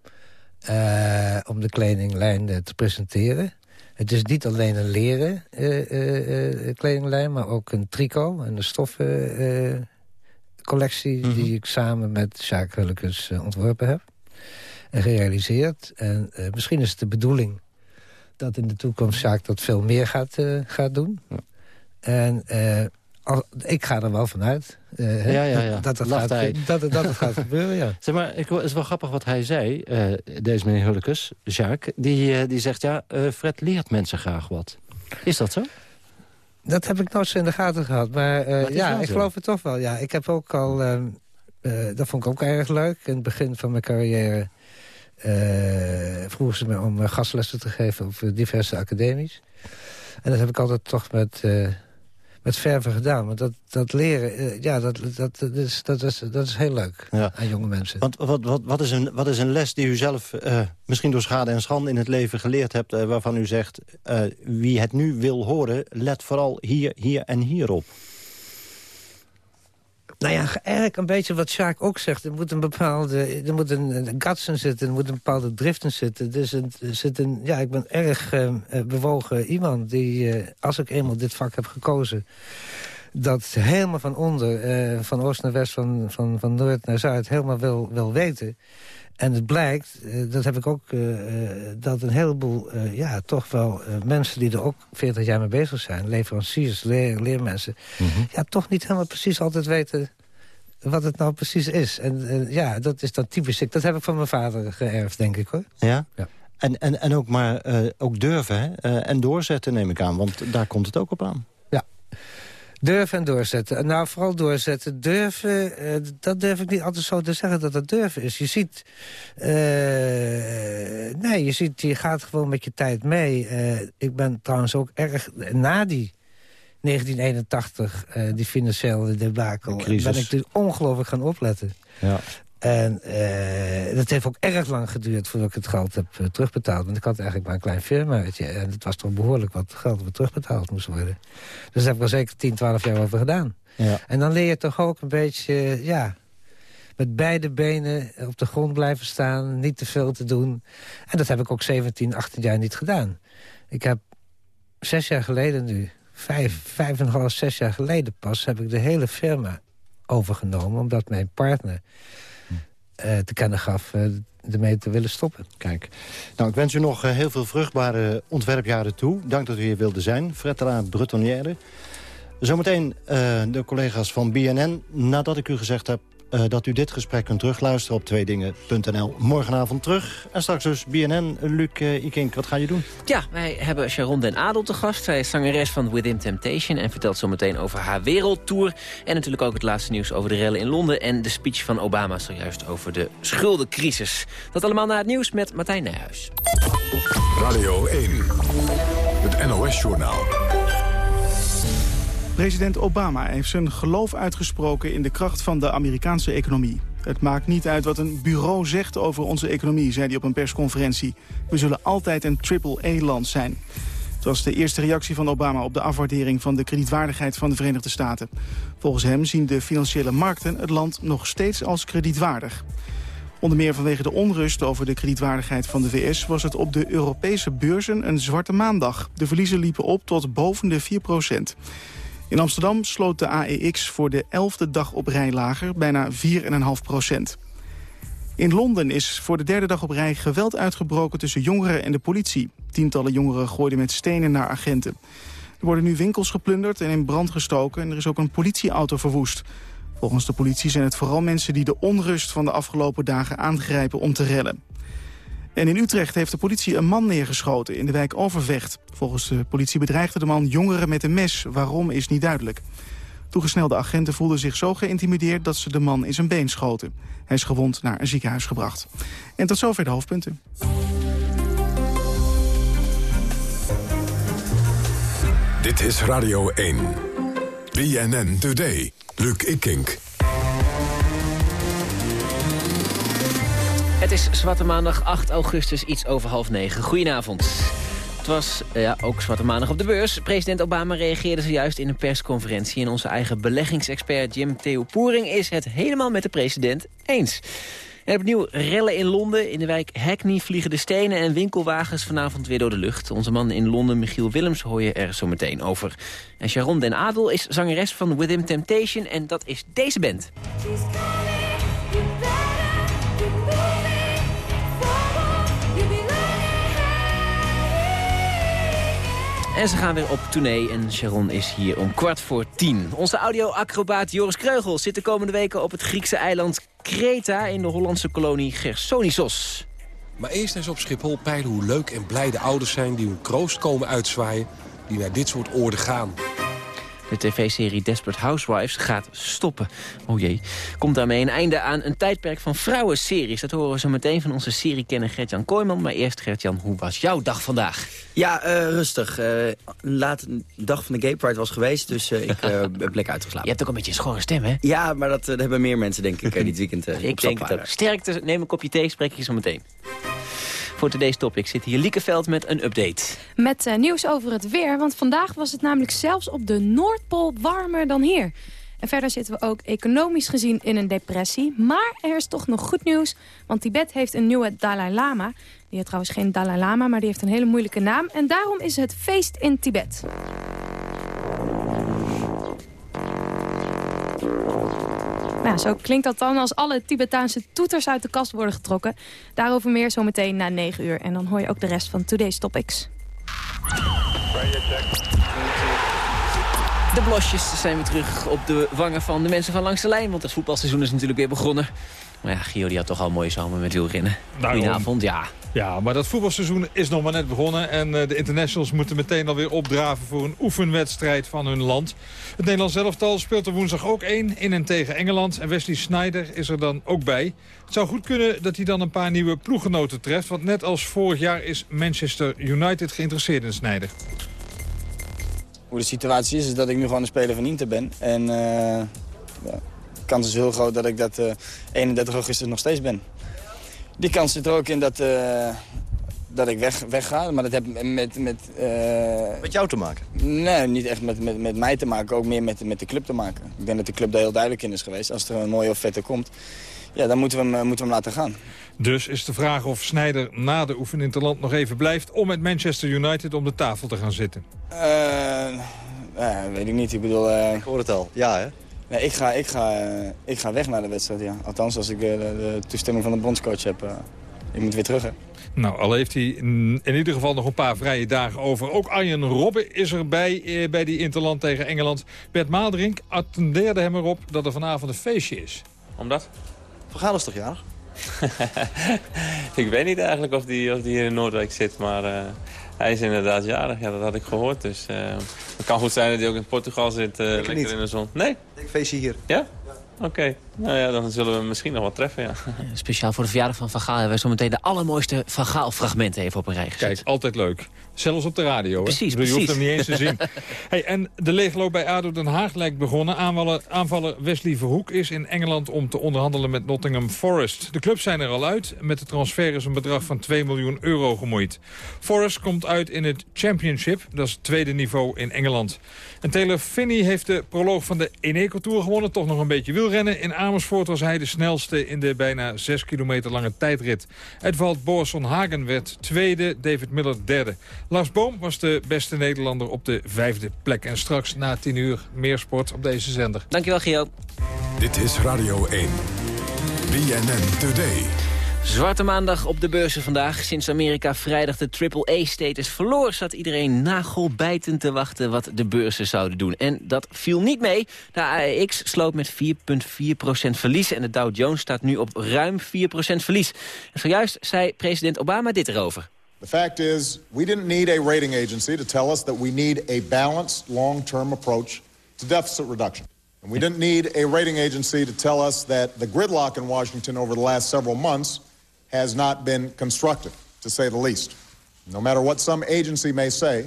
S12: eh, om de kledinglijn te presenteren. Het is niet alleen een leren eh, eh, eh, kledinglijn... maar ook een tricot en een stoffencollectie... collectie die ik samen met Hullekes eh, ontworpen heb. En gerealiseerd. En misschien is het de bedoeling dat in de toekomst Sjaak dat veel meer gaat, gaat doen. En eh, ik ga er wel vanuit. eh,
S11: Ja, ja, ja.
S12: Dat,
S11: Lacht
S12: gaat, dat, dat het gaat [LAUGHS] gebeuren, ja.
S11: Zeg maar, ik, het is wel grappig wat hij zei, eh, deze meneer Hulkes, Jacques. Die, eh, die zegt, ja, Fred leert mensen graag wat. Is dat zo?
S12: Dat heb ik nooit zo in de gaten gehad. Maar, ja, ik
S11: zo.
S12: geloof het toch wel. Ja, ik heb ook al... ehm, eh, dat vond ik ook erg leuk. In het begin van mijn carrière... vroegen ze me om gastlessen te geven op diverse academies. En dat heb ik altijd toch met, met verven gedaan. Want dat, dat leren, eh, ja, dat, dat, dat, is, dat, is, dat is heel leuk
S11: Ja.
S12: aan jonge mensen.
S11: Want wat, wat, wat, is een, wat is een les die u zelf eh, misschien door schade en schande in het leven geleerd hebt... eh, waarvan u zegt, wie het nu wil horen, let vooral hier, hier en hier op?
S12: Nou ja, eigenlijk een beetje wat Sjaak ook zegt. Er moet een bepaalde, er moet een, een zitten, er moet een bepaalde drift in zitten. Dus er zit een, ja, ik ben erg eh, eh, bewogen iemand die, eh, als ik eenmaal dit vak heb gekozen... dat helemaal van onder, eh, van oost naar west, van, van, van noord naar zuid... helemaal wil, wil weten. En het blijkt, eh, dat heb ik ook, eh, eh, dat een heleboel, eh, ja, toch wel eh, mensen die er ook 40 jaar mee bezig zijn, leveranciers, leer, leermensen, ja, toch niet helemaal precies altijd weten wat het nou precies is. En ja, dat is dan typisch. Dat heb ik van mijn vader geërfd, denk ik, hoor.
S11: Ja?
S12: Ja.
S11: En, en, en ook maar ook durven hè? En doorzetten, neem ik aan. Want daar komt het ook op aan.
S12: Durven en doorzetten. Nou, vooral doorzetten. Durven, eh, dat durf ik niet altijd zo te zeggen dat dat durven is. Je ziet, eh, nee, je ziet, je gaat gewoon met je tijd mee. Eh, ik ben trouwens ook erg, na die 1981, eh, die financiële debakel, ben ik dus ongelooflijk gaan opletten.
S11: Ja.
S12: En uh, dat heeft ook erg lang geduurd voordat ik het geld heb uh, terugbetaald. Want ik had eigenlijk maar een klein firmaatje. En het was toch behoorlijk wat geld wat terugbetaald moest worden. Dus daar heb ik wel zeker 10, 12 jaar over gedaan. Ja. En dan leer je toch ook een beetje, ja, met beide benen op de grond blijven staan. Niet te veel te doen. En dat heb ik ook 17, 18 jaar niet gedaan. Ik heb zes jaar geleden nu, vijf, vijf en een half, zes jaar geleden pas... heb ik de hele firma overgenomen, omdat mijn partner te kennen gaf uh, ermee te willen stoppen.
S11: Kijk, nou, ik wens u nog uh, heel veel vruchtbare ontwerpjaren toe. Dank dat u hier wilde zijn, Fretera Bretonnière. Zometeen de collega's van BNN. Nadat ik u gezegd heb uh, dat u dit gesprek kunt terugluisteren op tweedingen.nl. Morgenavond terug. En straks dus BNN. Luc uh, Ikink, wat ga je doen?
S13: Ja, wij hebben Sharon den Adel te gast. Zij is zangeres van Within Temptation... en vertelt zometeen over haar wereldtour. En natuurlijk ook het laatste nieuws over de rellen in Londen... en de speech van Obama zojuist over de schuldencrisis. Dat allemaal na het nieuws met Martijn Nijhuis.
S4: Radio 1, het NOS-journaal.
S1: President Obama heeft zijn geloof uitgesproken in de kracht van de Amerikaanse economie. Het maakt niet uit wat een bureau zegt over onze economie, zei hij op een persconferentie. We zullen altijd een triple-A-land zijn. Het was de eerste reactie van Obama op de afwaardering van de kredietwaardigheid van de Verenigde Staten. Volgens hem zien de financiële markten het land nog steeds als kredietwaardig. Onder meer vanwege de onrust over de kredietwaardigheid van de VS... was het op de Europese beurzen een zwarte maandag. De verliezen liepen op tot boven de 4 procent. In Amsterdam sloot de AEX voor de elfde dag op rij lager, bijna 4,5 procent. In Londen is voor de derde dag op rij geweld uitgebroken tussen jongeren en de politie. Tientallen jongeren gooiden met stenen naar agenten. Er worden nu winkels geplunderd en in brand gestoken en er is ook een politieauto verwoest. Volgens de politie zijn het vooral mensen die de onrust van de afgelopen dagen aangrijpen om te rellen. En in Utrecht heeft de politie een man neergeschoten in de wijk Overvecht. Volgens de politie bedreigde de man jongeren met een mes. Waarom is niet duidelijk. Toegesnelde agenten voelden zich zo geïntimideerd dat ze de man in zijn been schoten. Hij is gewond naar een ziekenhuis gebracht. En tot zover de hoofdpunten.
S4: Dit is Radio 1. BNN Today. Luc Ikink.
S13: Het is Zwarte Maandag 8 augustus, iets over half negen. Goedenavond. Het was ja, ook Zwarte Maandag op de beurs. President Obama reageerde zojuist in een persconferentie... en onze eigen beleggingsexpert Jim Theo Poering is het helemaal met de president eens. En opnieuw rellen in Londen. In de wijk Hackney vliegen de stenen en winkelwagens vanavond weer door de lucht. Onze man in Londen, Michiel Willems, hoor je er zo meteen over. En Sharon den Adel is zangeres van Within Temptation en dat is deze band. En ze gaan weer op tournee en Sharon is hier om kwart voor tien. Onze audio-acrobaat Joris Kreugel zit de komende weken op het Griekse eiland Kreta... in de Hollandse kolonie Gersonisos.
S14: Maar eerst eens op Schiphol peilen hoe leuk en blij de ouders zijn... die hun kroost komen uitzwaaien, die naar dit soort oorden gaan.
S13: De tv-serie Desperate Housewives gaat stoppen. Oh jee. Komt daarmee een einde aan een tijdperk van vrouwenseries. Dat horen we zo meteen van onze seriekenner Gert-Jan Kooijman. Maar eerst Gert-Jan, hoe was jouw dag vandaag?
S15: Ja, uh, rustig. Uh, laat dag van de Gay Pride was geweest, dus uh, ik [LAUGHS] heb lekker uitgeslapen.
S13: Je hebt ook een beetje een schorre stem, hè?
S15: Ja, maar dat, dat hebben meer mensen, denk ik, dit weekend. [LAUGHS]
S13: ik denk het ook. Sterkte, neem een kopje thee, spreek je zo meteen. Voor today's topic zit hier Liekeveld met een update.
S16: Met uh, nieuws over het weer, want vandaag was het namelijk zelfs op de Noordpool warmer dan hier. En verder zitten we ook economisch gezien in een depressie. Maar er is toch nog goed nieuws, want Tibet heeft een nieuwe Dalai Lama. Die heeft trouwens geen Dalai Lama, maar die heeft een hele moeilijke naam. En daarom is het feest in Tibet. Nou, zo klinkt dat dan als alle Tibetaanse toeters uit de kast worden getrokken. Daarover meer zometeen na 9 uur. En dan hoor je ook de rest van Today's Topics.
S13: De blosjes zijn weer terug op de wangen van de mensen van langs de lijn. Want het voetbalseizoen is natuurlijk weer begonnen. Maar ja, Gio die had toch al een mooie zomer met wielrennen. Goedenavond, ja.
S17: Ja, maar dat voetbalseizoen is nog maar net begonnen. En uh, de internationals moeten meteen alweer opdraven voor een oefenwedstrijd van hun land. Het Nederlands elftal speelt er woensdag ook één in en tegen Engeland. En Wesley Sneijder is er dan ook bij. Het zou goed kunnen dat hij dan een paar nieuwe ploeggenoten treft. Want net als vorig jaar is Manchester United geïnteresseerd in Sneijder.
S18: Hoe de situatie is, is dat ik nu gewoon een speler van Inter ben. En uh, ja, kans is heel groot dat ik dat 31 augustus nog steeds ben. Die kans zit er ook in dat, dat ik weg, wegga. Maar dat heeft met... Met,
S11: met jou te maken?
S18: Nee, niet echt met, met, met mij te maken. Ook meer met, met de club te maken. Ik denk dat de club daar heel duidelijk in is geweest. Als er een mooie of vette komt, ja, dan moeten we, hem, moeten we hem laten gaan.
S17: Dus is de vraag of Sneijder na de oefening te land nog even blijft... om met Manchester United om de tafel te gaan zitten?
S18: Uh, weet ik niet. Ik bedoel... Uh,
S11: ik hoor het al. Ja, hè?
S18: Nee, ik ga, ik, ga, ik ga weg naar de wedstrijd, ja. Althans, als ik de, de toestemming van de bondscoach heb. Uh, ik moet weer terug, hè.
S17: Nou, al heeft hij in ieder geval nog een paar vrije dagen over. Ook Arjen Robben is erbij eh, bij die Interland tegen Engeland. Bert Maalderink attendeerde hem erop dat er vanavond een feestje is.
S19: Omdat?
S11: Van is toch jarig? [LAUGHS]
S19: ik weet niet eigenlijk of die, of die hier in Noordwijk zit, maar uh, hij is inderdaad jarig. Ja, dat had ik gehoord. Dus uh, het kan goed zijn dat hij ook in Portugal zit, uh, lekker niet. in de zon. Nee?
S11: Ik feestje hier.
S19: Ja? Oké, nou ja, dan zullen we misschien nog wat treffen, ja. [LAUGHS]
S13: Speciaal voor de verjaardag van Van Gaal hebben we zo meteen de allermooiste Van Gaal fragmenten even op een rij gezet.
S17: Kijk, altijd leuk. Zelfs op de radio.
S13: Precies,
S17: precies.
S13: Je
S17: hoeft hem niet eens te zien. [LAUGHS] hey, en de leegloop bij ADO Den Haag lijkt begonnen. Aanvaller, aanvaller Wesley Verhoek is in Engeland om te onderhandelen met Nottingham Forest. De clubs zijn er al uit. Met de transfer is een bedrag van 2 miljoen euro gemoeid. Forest komt uit in het Championship. Dat is het tweede niveau in Engeland. En Taylor Finney heeft de proloog van de Eneco Tour gewonnen. Toch nog een beetje wielrennen. In Amersfoort was hij de snelste in de bijna 6 kilometer lange tijdrit. Edvald Boasson Hagen werd tweede, David Miller derde. Lars Boom was de beste Nederlander op de vijfde plek. En straks na 10 uur meer sport op deze zender.
S13: Dankjewel, Gio.
S4: Dit is Radio 1. BNN Today.
S13: Zwarte maandag op de beurzen vandaag. Sinds Amerika vrijdag de AAA-status verloor... zat iedereen nagelbijtend te wachten wat de beurzen zouden doen. En dat viel niet mee. De AEX sloot met 4,4% verlies... en de Dow Jones staat nu op ruim 4% verlies. En zojuist zei president Obama dit erover.
S20: The fact is, we didn't need a rating agency to tell us that we need a balanced long-term approach to deficit reduction. And we didn't need a rating agency to tell us that the gridlock in Washington over the last several months has not been constructive, to say the least. No matter what some agency may say,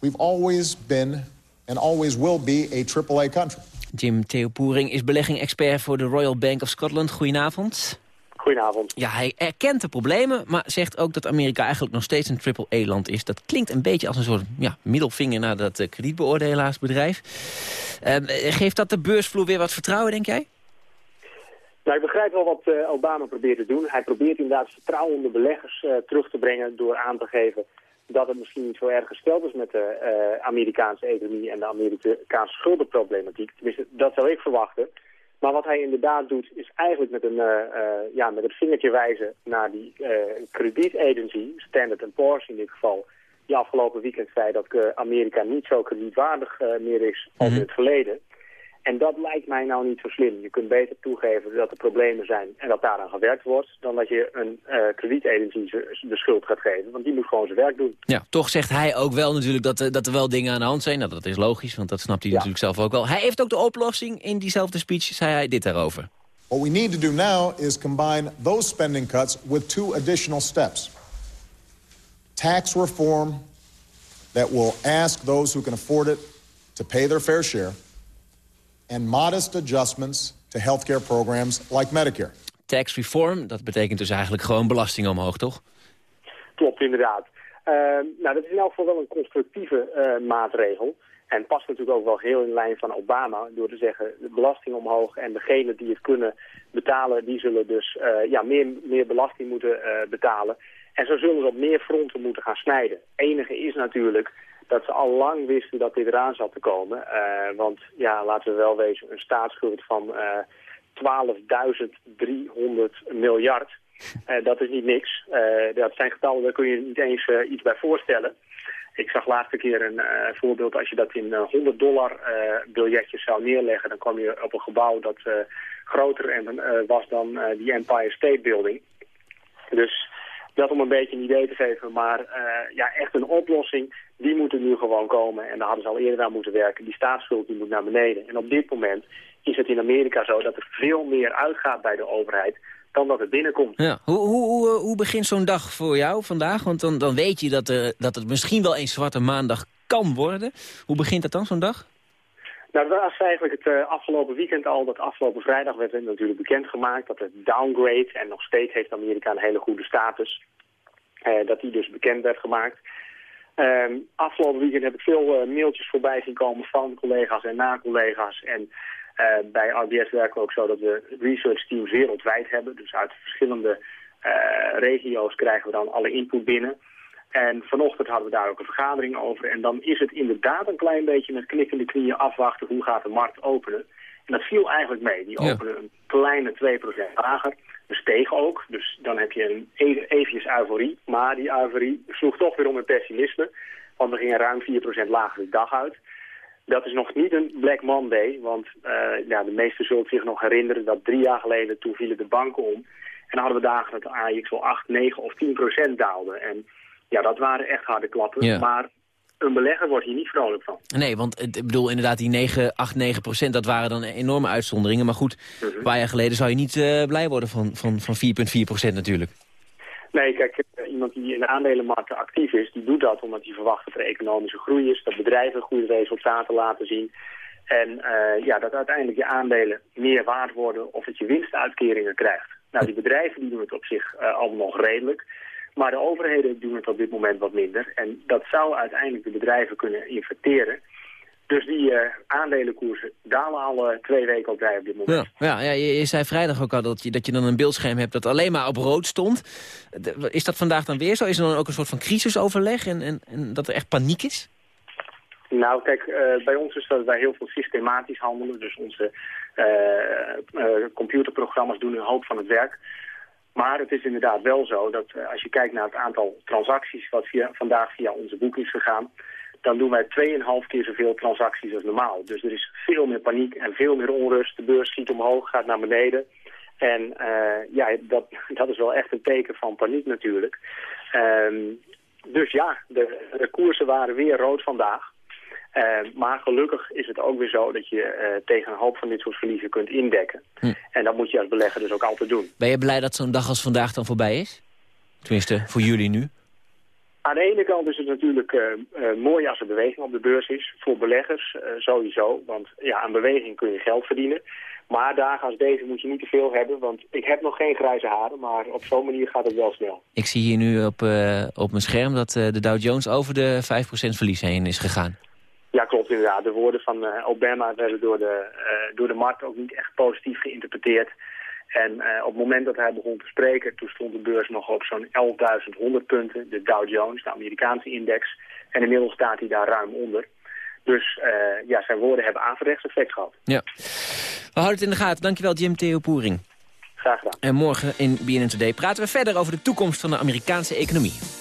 S20: we've always been and always will be a AAA country.
S13: Jim Theopoering is belegging-expert voor de Royal Bank of Scotland. Goedenavond.
S21: Goedenavond.
S13: Ja, hij erkent de problemen, maar zegt ook dat Amerika eigenlijk nog steeds een triple-A-land is. Dat klinkt een beetje als een soort ja, middelvinger naar dat uh, kredietbeoordelaarsbedrijf. Uh, geeft dat de beursvloer weer wat vertrouwen, denk jij?
S21: Nou, ik begrijp wel wat uh, Obama probeert te doen. Hij probeert inderdaad vertrouwen onder beleggers uh, terug te brengen door aan te geven dat het misschien niet zo erg gesteld is met de uh, Amerikaanse economie en de Amerikaanse schuldenproblematiek. Tenminste, dat zou ik verwachten. Maar wat hij inderdaad doet, is eigenlijk met een, ja, met een vingertje wijzen naar die kredietagency, Standard Poor's in dit geval, die afgelopen weekend zei dat Amerika niet zo kredietwaardig meer is als in het verleden. En dat lijkt mij nou niet zo slim. Je kunt beter toegeven dat er problemen zijn en dat daaraan gewerkt wordt... dan dat je een uh, kredietagency de schuld gaat geven. Want die moet gewoon zijn werk doen.
S13: Ja, toch zegt hij ook wel natuurlijk dat, dat er wel dingen aan de hand zijn. Nou, dat is logisch, want dat snapt hij natuurlijk zelf ook wel. Hij heeft ook de oplossing. In diezelfde speech zei hij dit daarover.
S20: What we need to do now is combine those spending cuts with two additional steps. Tax reform that will ask those who can afford it to pay their fair share and modest adjustments to healthcare programs like Medicare.
S13: Tax reform, dat betekent dus eigenlijk gewoon belasting omhoog, toch?
S21: Klopt, inderdaad. Uh, nou, dat is in elk geval wel een constructieve uh, maatregel. En past natuurlijk ook wel heel in lijn van Obama door te zeggen de belasting omhoog en degenen die het kunnen betalen, die zullen dus uh, ja, meer, meer belasting moeten betalen. En zo zullen ze op meer fronten moeten gaan snijden. Enige is natuurlijk dat ze al lang wisten dat dit eraan zat te komen. Uh, want ja, laten we wel wezen, een staatsschuld van uh, 12.300 miljard. Uh, dat is niet niks. dat zijn getallen, daar kun je niet eens iets bij voorstellen. Ik zag laatste keer een voorbeeld, als je dat in 100 dollar biljetjes zou neerleggen... dan kwam je op een gebouw dat groter was dan die Empire State Building. Dus dat om een beetje een idee te geven. Maar uh, ja, echt een oplossing, die moet er nu gewoon komen. En daar hadden ze al eerder aan moeten werken. Die staatsschuld die moet naar beneden. En op dit moment is het in Amerika zo dat er veel meer uitgaat bij de overheid dan dat er binnenkomt.
S13: Ja. Hoe, hoe, hoe, hoe begint zo'n dag voor jou vandaag? Want dan, dan weet je dat, er, dat het misschien wel een zwarte maandag kan worden. Hoe begint dat dan, zo'n dag?
S21: Nou, dat was eigenlijk het uh, afgelopen weekend al. Dat afgelopen vrijdag werd het natuurlijk bekendgemaakt dat het downgrade... en nog steeds heeft Amerika een hele goede status... Uh, dat die dus bekend werd gemaakt. Uh, afgelopen weekend heb ik veel uh, mailtjes voorbij zien komen van collega's en na-collega's. En bij RBS werken we ook zo dat we research teams wereldwijd hebben. Dus uit verschillende regio's krijgen we dan alle input binnen. En vanochtend hadden we daar ook een vergadering over. En dan is het inderdaad een klein beetje met knikkende knieën afwachten hoe gaat de markt openen. En dat viel eigenlijk mee. Die openen een kleine 2% lager. We steeg ook, dus dan heb je een even, eventjes euforie. Maar die euforie sloeg toch weer om een pessimisme. Want we gingen ruim 4% lager de dag uit. Dat is nog niet een Black Monday, want uh, ja, de meesten zullen zich nog herinneren dat drie jaar geleden toen vielen de banken om. En dan hadden we dagen dat de AX wel 8, 9 of 10 procent daalde. En ja, dat waren echt harde klappen. Maar een belegger wordt hier niet vrolijk van.
S13: Nee, want ik bedoel inderdaad die 9, 8, 9 procent, dat waren dan enorme uitzonderingen. Maar goed, mhm. een paar jaar geleden zou je niet uh, blij worden van, van, van 4,4 procent natuurlijk.
S21: Nee, kijk, eh, iemand die in de aandelenmarkten actief is, die doet dat omdat hij verwacht dat er economische groei is, dat bedrijven goede resultaten laten zien. En uh, ja, dat uiteindelijk je aandelen meer waard worden of dat je winstuitkeringen krijgt. Nou, die bedrijven die doen het op zich allemaal nog redelijk. Maar de overheden doen het op dit moment wat minder. En dat zou uiteindelijk de bedrijven kunnen inverteren. Dus die uh, aandelenkoersen dalen al uh, twee weken op rij op dit moment.
S13: Ja, ja, ja je, je, zei vrijdag ook al dat je, dat je dan een beeldscherm hebt dat alleen maar op rood stond. Is dat vandaag dan weer zo? Is er dan ook een soort van crisisoverleg en, en, en dat er echt paniek is?
S21: Nou, kijk, uh, bij ons is dat wij heel veel systematisch handelen. Dus onze computerprogramma's doen een hoop van het werk. Maar het is inderdaad wel zo dat uh, als je kijkt naar het aantal transacties... wat via, vandaag via onze boek is gegaan... dan doen wij 2,5 keer zoveel transacties als normaal. Dus er is veel meer paniek en veel meer onrust. De beurs schiet omhoog, gaat naar beneden. En uh, ja, dat, [LAUGHS] dat is wel echt een teken van paniek natuurlijk. Um, dus ja, de, de koersen waren weer rood vandaag. Uh, maar gelukkig is het ook weer zo dat je uh, tegen een hoop van dit soort verliezen kunt indekken. Hm. En dat moet je als belegger dus ook altijd doen.
S13: Ben je blij dat zo'n dag als vandaag dan voorbij is? Tenminste, voor jullie nu?
S21: Aan de ene kant is het natuurlijk uh, mooi als er beweging op de beurs is. Voor beleggers sowieso, want ja, aan beweging kun je geld verdienen. Maar dagen als deze moet je niet te veel hebben, want ik heb nog geen grijze haren, maar op zo'n manier gaat het wel snel.
S13: Ik zie hier nu op, op mijn scherm dat de Dow Jones over de 5% verlies heen is gegaan.
S21: Ja, klopt inderdaad. De woorden van uh, Obama werden door de, uh, door de markt ook niet echt positief geïnterpreteerd. En uh, op het moment dat hij begon te spreken, toen stond de beurs nog op zo'n 11.100 punten. De Dow Jones, de Amerikaanse index. En inmiddels staat hij daar ruim onder. Dus ja, zijn woorden hebben averechts effect gehad.
S13: Ja. We houden het in de gaten. Dankjewel Jim Theo Poering.
S21: Graag gedaan.
S13: En morgen in BNN Today praten we verder over de toekomst van de Amerikaanse economie.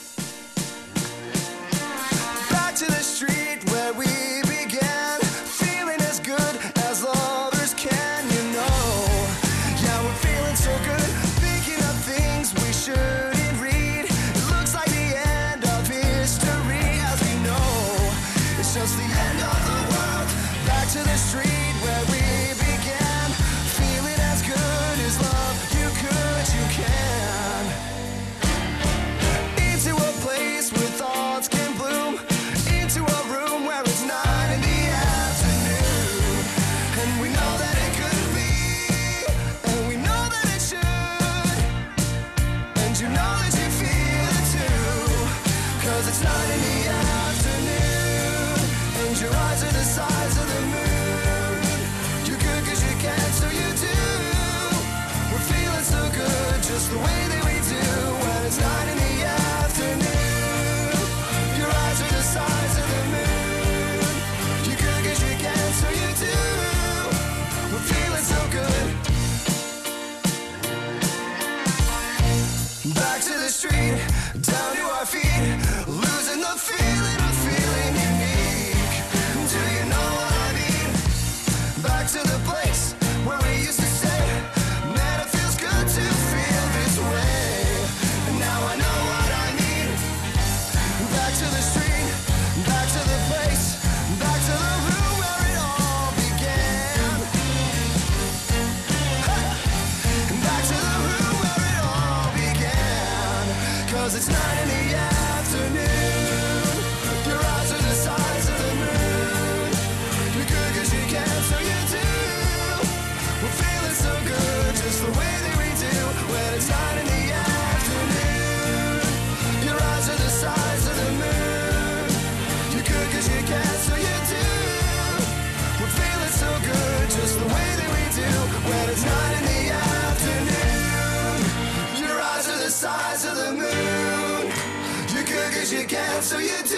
S22: Cause you can, so you do.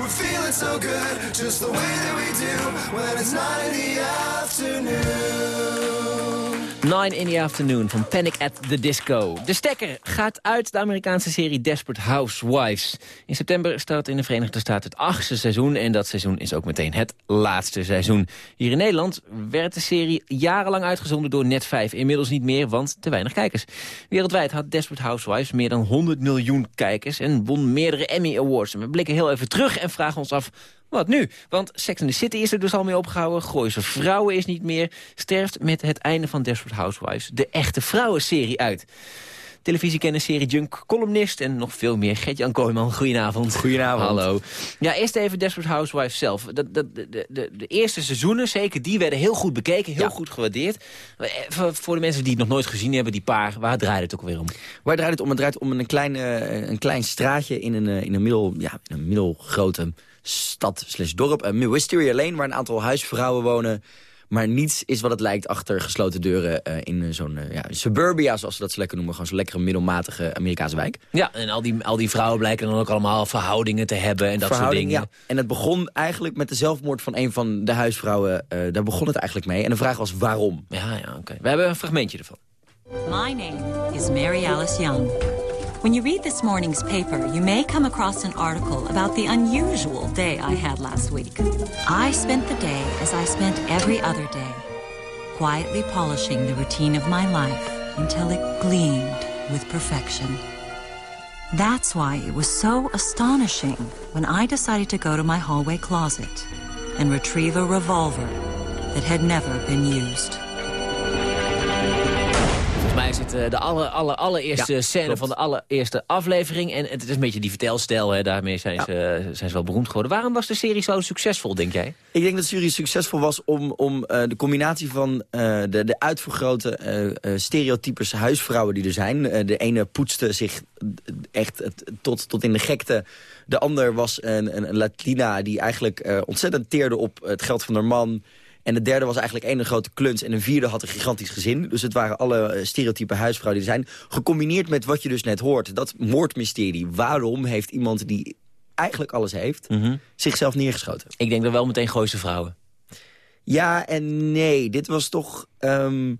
S22: We're feeling so good, just the way that we do when it's not in the afternoon.
S13: Nine in the Afternoon van Panic at the Disco. De stekker gaat uit de Amerikaanse serie Desperate Housewives. In september start in de Verenigde Staten het achtste seizoen... en dat seizoen is ook meteen het laatste seizoen. Hier in Nederland werd de serie jarenlang uitgezonden door Net5. Inmiddels niet meer, want te weinig kijkers. Wereldwijd had Desperate Housewives meer dan 100 miljoen kijkers... en won meerdere Emmy Awards. We blikken heel even terug en vragen ons af... Wat nu? Want Sex and the City is er dus al mee opgehouden. Gooise Vrouwen is niet meer. Sterft met het einde van Desperate Housewives de echte vrouwenserie uit. Televisiekennis, serie Junk, columnist en nog veel meer. Gert-Jan Kooijman, goedenavond.
S15: Goedenavond.
S13: Hallo. Ja, eerst even Desperate Housewives zelf. De, de, de, de, de eerste seizoenen, zeker, die werden heel goed bekeken. Heel goed gewaardeerd. Eh, Voor, de mensen die het nog nooit gezien hebben, die paar, waar draaide het ook weer om?
S15: Waar draait het om? Het draait om een klein, eh, een klein straatje in een, eh, in een, middel, ja, in een middelgrote stad slash dorp. Uh, Wisteria Lane, waar een aantal huisvrouwen wonen. Maar niets is wat het lijkt achter gesloten deuren eh, in eh, zo'n eh, ja, suburbia, zoals ze dat zo lekker noemen. Gewoon zo'n lekkere middelmatige Amerikaanse wijk.
S13: Ja, en al die, al die vrouwen blijken dan ook allemaal verhoudingen te hebben en dat soort dingen.
S15: ja. En het begon eigenlijk met de zelfmoord van een van de huisvrouwen. Eh, daar begon het eigenlijk mee. En de vraag was waarom.
S13: Ja, ja, oké. We hebben een fragmentje ervan.
S23: My name is Mary Alice Young. When you read this morning's paper, you may come across an article about the unusual day I had last week. I spent the day as I spent every other day, quietly polishing the routine of my life until it gleamed with perfection. That's why it was so astonishing when I decided to go to my hallway closet and retrieve a revolver that had never been used.
S13: Volgens mij is het eh, de aller, aller, allereerste
S15: Ja,
S13: scène
S15: klopt.
S13: van de allereerste aflevering. En het is een beetje die vertelstijl, hè. daarmee zijn, ze, zijn ze wel beroemd geworden. Waarom was de serie zo succesvol, denk jij?
S15: Ik denk dat de serie succesvol was om, om eh, de combinatie van eh, de, de uitvergrote eh, eh, stereotypes huisvrouwen die er zijn. Eh, de ene poetste zich echt eh, tot, tot in de gekte. De ander was een, een, een Latina die eigenlijk eh, ontzettend teerde op het geld van haar man. En de derde was eigenlijk één grote kluns. En de vierde had een gigantisch gezin. Dus het waren alle eh, stereotype huisvrouwen die er zijn. Gecombineerd met wat je dus net hoort. Dat moordmysterie. Waarom heeft iemand die eigenlijk alles heeft... zichzelf neergeschoten?
S13: Ik denk dan wel meteen Gooise vrouwen.
S15: Ja en nee. Dit was toch... ehm,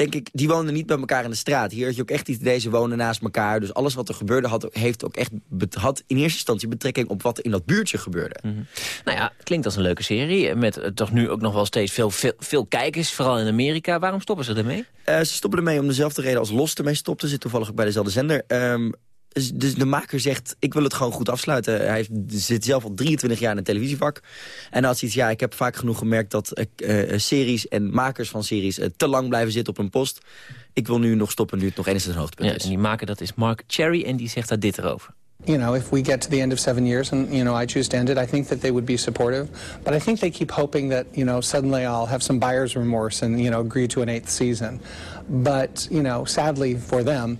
S15: denk ik, die woonden niet bij elkaar in de straat. Hier had je ook echt iets, deze wonen naast elkaar. Dus alles wat er gebeurde had, heeft ook echt had in eerste instantie betrekking op wat in dat buurtje gebeurde.
S13: Nou ja, klinkt als een leuke serie. Met eh, toch nu ook nog wel steeds veel, veel, veel kijkers, vooral in Amerika. Waarom stoppen ze ermee?
S15: Eh, ze stoppen ermee om dezelfde reden als Los ermee stopte. Zit toevallig ook bij dezelfde zender. Ehm, dus dus de maker zegt, ik wil het gewoon goed afsluiten. Hij heeft, zit zelf al 23 jaar in het televisievak. En hij had zoiets, ja, ik heb vaak genoeg gemerkt... dat eh, eh, series en makers van series eh, te lang blijven zitten op een post. Ik wil nu nog stoppen nu het nog enigszins een hoogtepunt
S13: Ja,
S15: is.
S13: en die maker, dat is Mark Cherry en die zegt daar dit erover.
S24: You know, if we get to the end of seven years and, you know, I choose to end it, I think that they would be supportive. But I think they keep hoping that, you know, suddenly I'll have some buyer's remorse and, you know, agree to an eighth season. But, you know, sadly for them,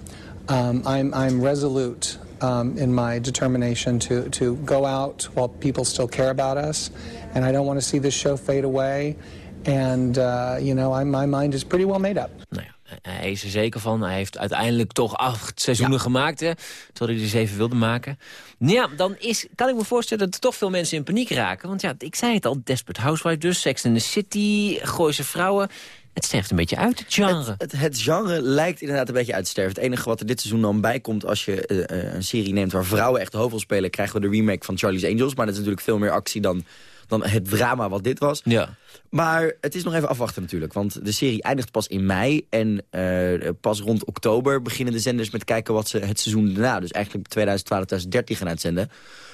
S24: um, I'm, I'm resolute um, in my determination to, to go out while people still care about us. And I don't want to see this show fade away. And, uh, you know, I, my mind is pretty well made up.
S13: Nou ja, hij is er zeker van. Hij heeft uiteindelijk toch acht seizoenen gemaakt, hè, terwijl hij er zeven wilde maken. Nou Ja, dan is, kan ik me voorstellen dat er toch veel mensen in paniek raken. Want ja, ik zei het al, Desperate Housewives dus, Sex in the City, Gooise Vrouwen. Het sterft een beetje uit, het genre.
S15: Het, het genre lijkt inderdaad een beetje uit te sterven. Het enige wat er dit seizoen dan bij komt... als je eh, eh, een serie neemt waar vrouwen echt de hoofdrol spelen... krijgen we de remake van Charlie's Angels. Maar dat is natuurlijk veel meer actie dan, dan het drama wat dit was.
S13: Ja.
S15: Maar het is nog even afwachten natuurlijk. Want de serie eindigt pas in mei. En eh, pas rond oktober beginnen de zenders met kijken... wat ze het seizoen daarna, dus eigenlijk 2012, 2013 gaan uitzenden.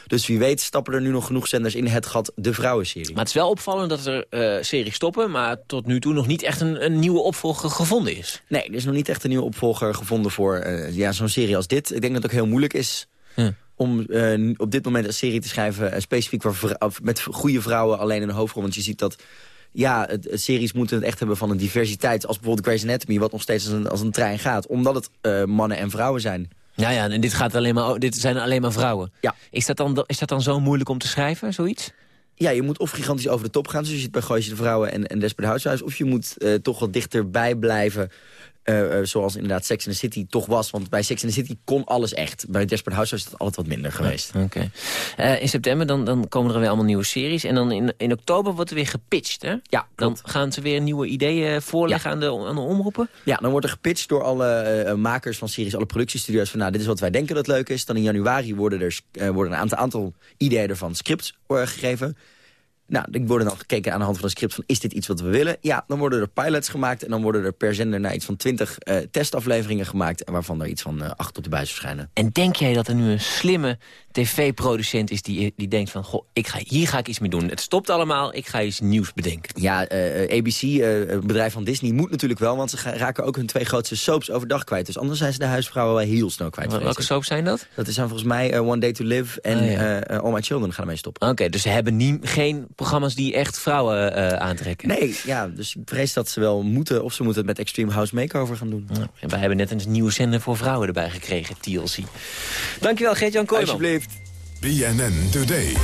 S15: Dus wie weet stappen er nu nog genoeg zenders in het gat de vrouwenserie.
S13: Maar het is wel opvallend dat er eh, series stoppen... maar tot nu toe nog niet echt een, een nieuwe opvolger gevonden is.
S15: Nee, er is nog niet echt een nieuwe opvolger gevonden voor eh, ja, zo'n serie als dit. Ik denk dat het ook heel moeilijk is om eh, op dit moment een serie te schrijven... eh, specifiek voor met goede vrouwen alleen in de hoofdrol. Want je ziet dat ja, het, het series moeten het echt hebben van een diversiteit... als bijvoorbeeld Grey's Anatomy, wat nog steeds als een, als een trein gaat. Omdat het eh, mannen en vrouwen zijn.
S13: Ja, ja, en dit, gaat alleen maar, dit zijn alleen maar vrouwen.
S15: Ja.
S13: Is dat, dan, is dat dan zo moeilijk om te schrijven, zoiets?
S15: Ja, je moet of gigantisch over de top gaan... zoals je het bij Gooise de Vrouwen en, en Desperate Housewives... of je moet toch wat dichterbij blijven... eh, eh, zoals inderdaad Sex in the City toch was. Want bij Sex in the City kon alles echt. Bij Desperate Housewives is het altijd wat minder geweest.
S13: Oké. Eh, in september dan, dan komen er weer allemaal nieuwe series. En dan in, in oktober wordt er weer gepitcht, hè?
S15: Ja,
S13: Dan gaan ze weer nieuwe ideeën voorleggen aan, de, aan de omroepen?
S15: Ja, dan wordt er gepitcht door alle makers van series, alle productiestudio's... van nou, dit is wat wij denken dat leuk is. Dan in januari worden er worden een aantal, aantal ideeën ervan scripts gegeven. Nou, die worden dan gekeken aan de hand van een script van... is dit iets wat we willen? Ja, dan worden er pilots gemaakt... en dan worden er per zender naar iets van 20 eh, testafleveringen gemaakt... waarvan er iets van eh, acht op de buis verschijnen.
S13: En denk jij dat er nu een slimme tv-producent is die, die denkt van... Goh, ik ga, hier ga ik iets mee doen. Het stopt allemaal, ik ga iets nieuws bedenken.
S15: Ja, eh, ABC, eh, een bedrijf van Disney, moet natuurlijk wel... want ze raken ook hun twee grootste soaps overdag kwijt. Dus anders zijn ze de huisvrouwen wel heel snel kwijt.
S13: Welke soaps zijn dat?
S15: Dat zijn volgens mij eh, One Day to Live en
S13: Ah, ja.
S15: eh, eh, All My Children gaan ermee stoppen.
S13: Oké, dus ze hebben nie, geen programma's die echt vrouwen eh, aantrekken?
S15: Nee, ja, dus ik vrees dat ze wel moeten... of ze moeten het met Extreme House Makeover gaan doen.
S13: Ja, en wij hebben net een nieuwe zender voor vrouwen erbij gekregen, TLC. Dankjewel, Geert-Jan Kooijman.
S15: Alsjeblieft.
S4: BNN Today.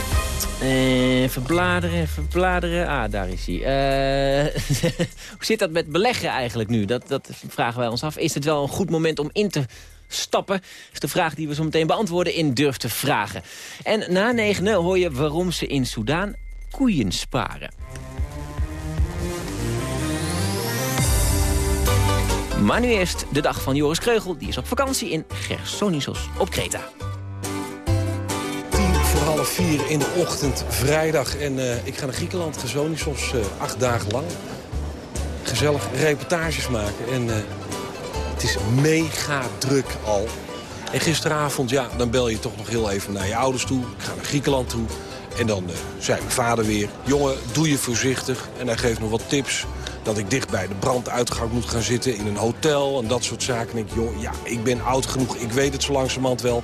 S13: Eh, verbladeren, verbladeren. Ah, daar is hij. Eh, [LAUGHS] hoe zit dat met beleggen eigenlijk nu? Dat, dat vragen wij ons af. Is het wel een goed moment om in te stappen? Is de vraag die we zo meteen beantwoorden in Durf te Vragen. En na negenen hoor je waarom ze in Soudaan koeien sparen. Maar nu eerst de dag van Joris Kreugel. Die is op vakantie in Gersonisos op Kreta.
S14: Half vier in de ochtend, vrijdag. En eh, ik ga naar Griekenland, Gezonissos, eh acht dagen lang. Gezellig reportages maken. En eh, het is mega druk al. En gisteravond, ja, dan bel je toch nog heel even naar je ouders toe. Ik ga naar Griekenland toe. En dan zei mijn vader weer... jongen, doe je voorzichtig. En hij geeft nog wat tips. Dat ik dicht bij de branduitgang moet gaan zitten in een hotel. En dat soort zaken. En ik, joh, ja, ik ben oud genoeg. Ik weet het zo langzamerhand wel.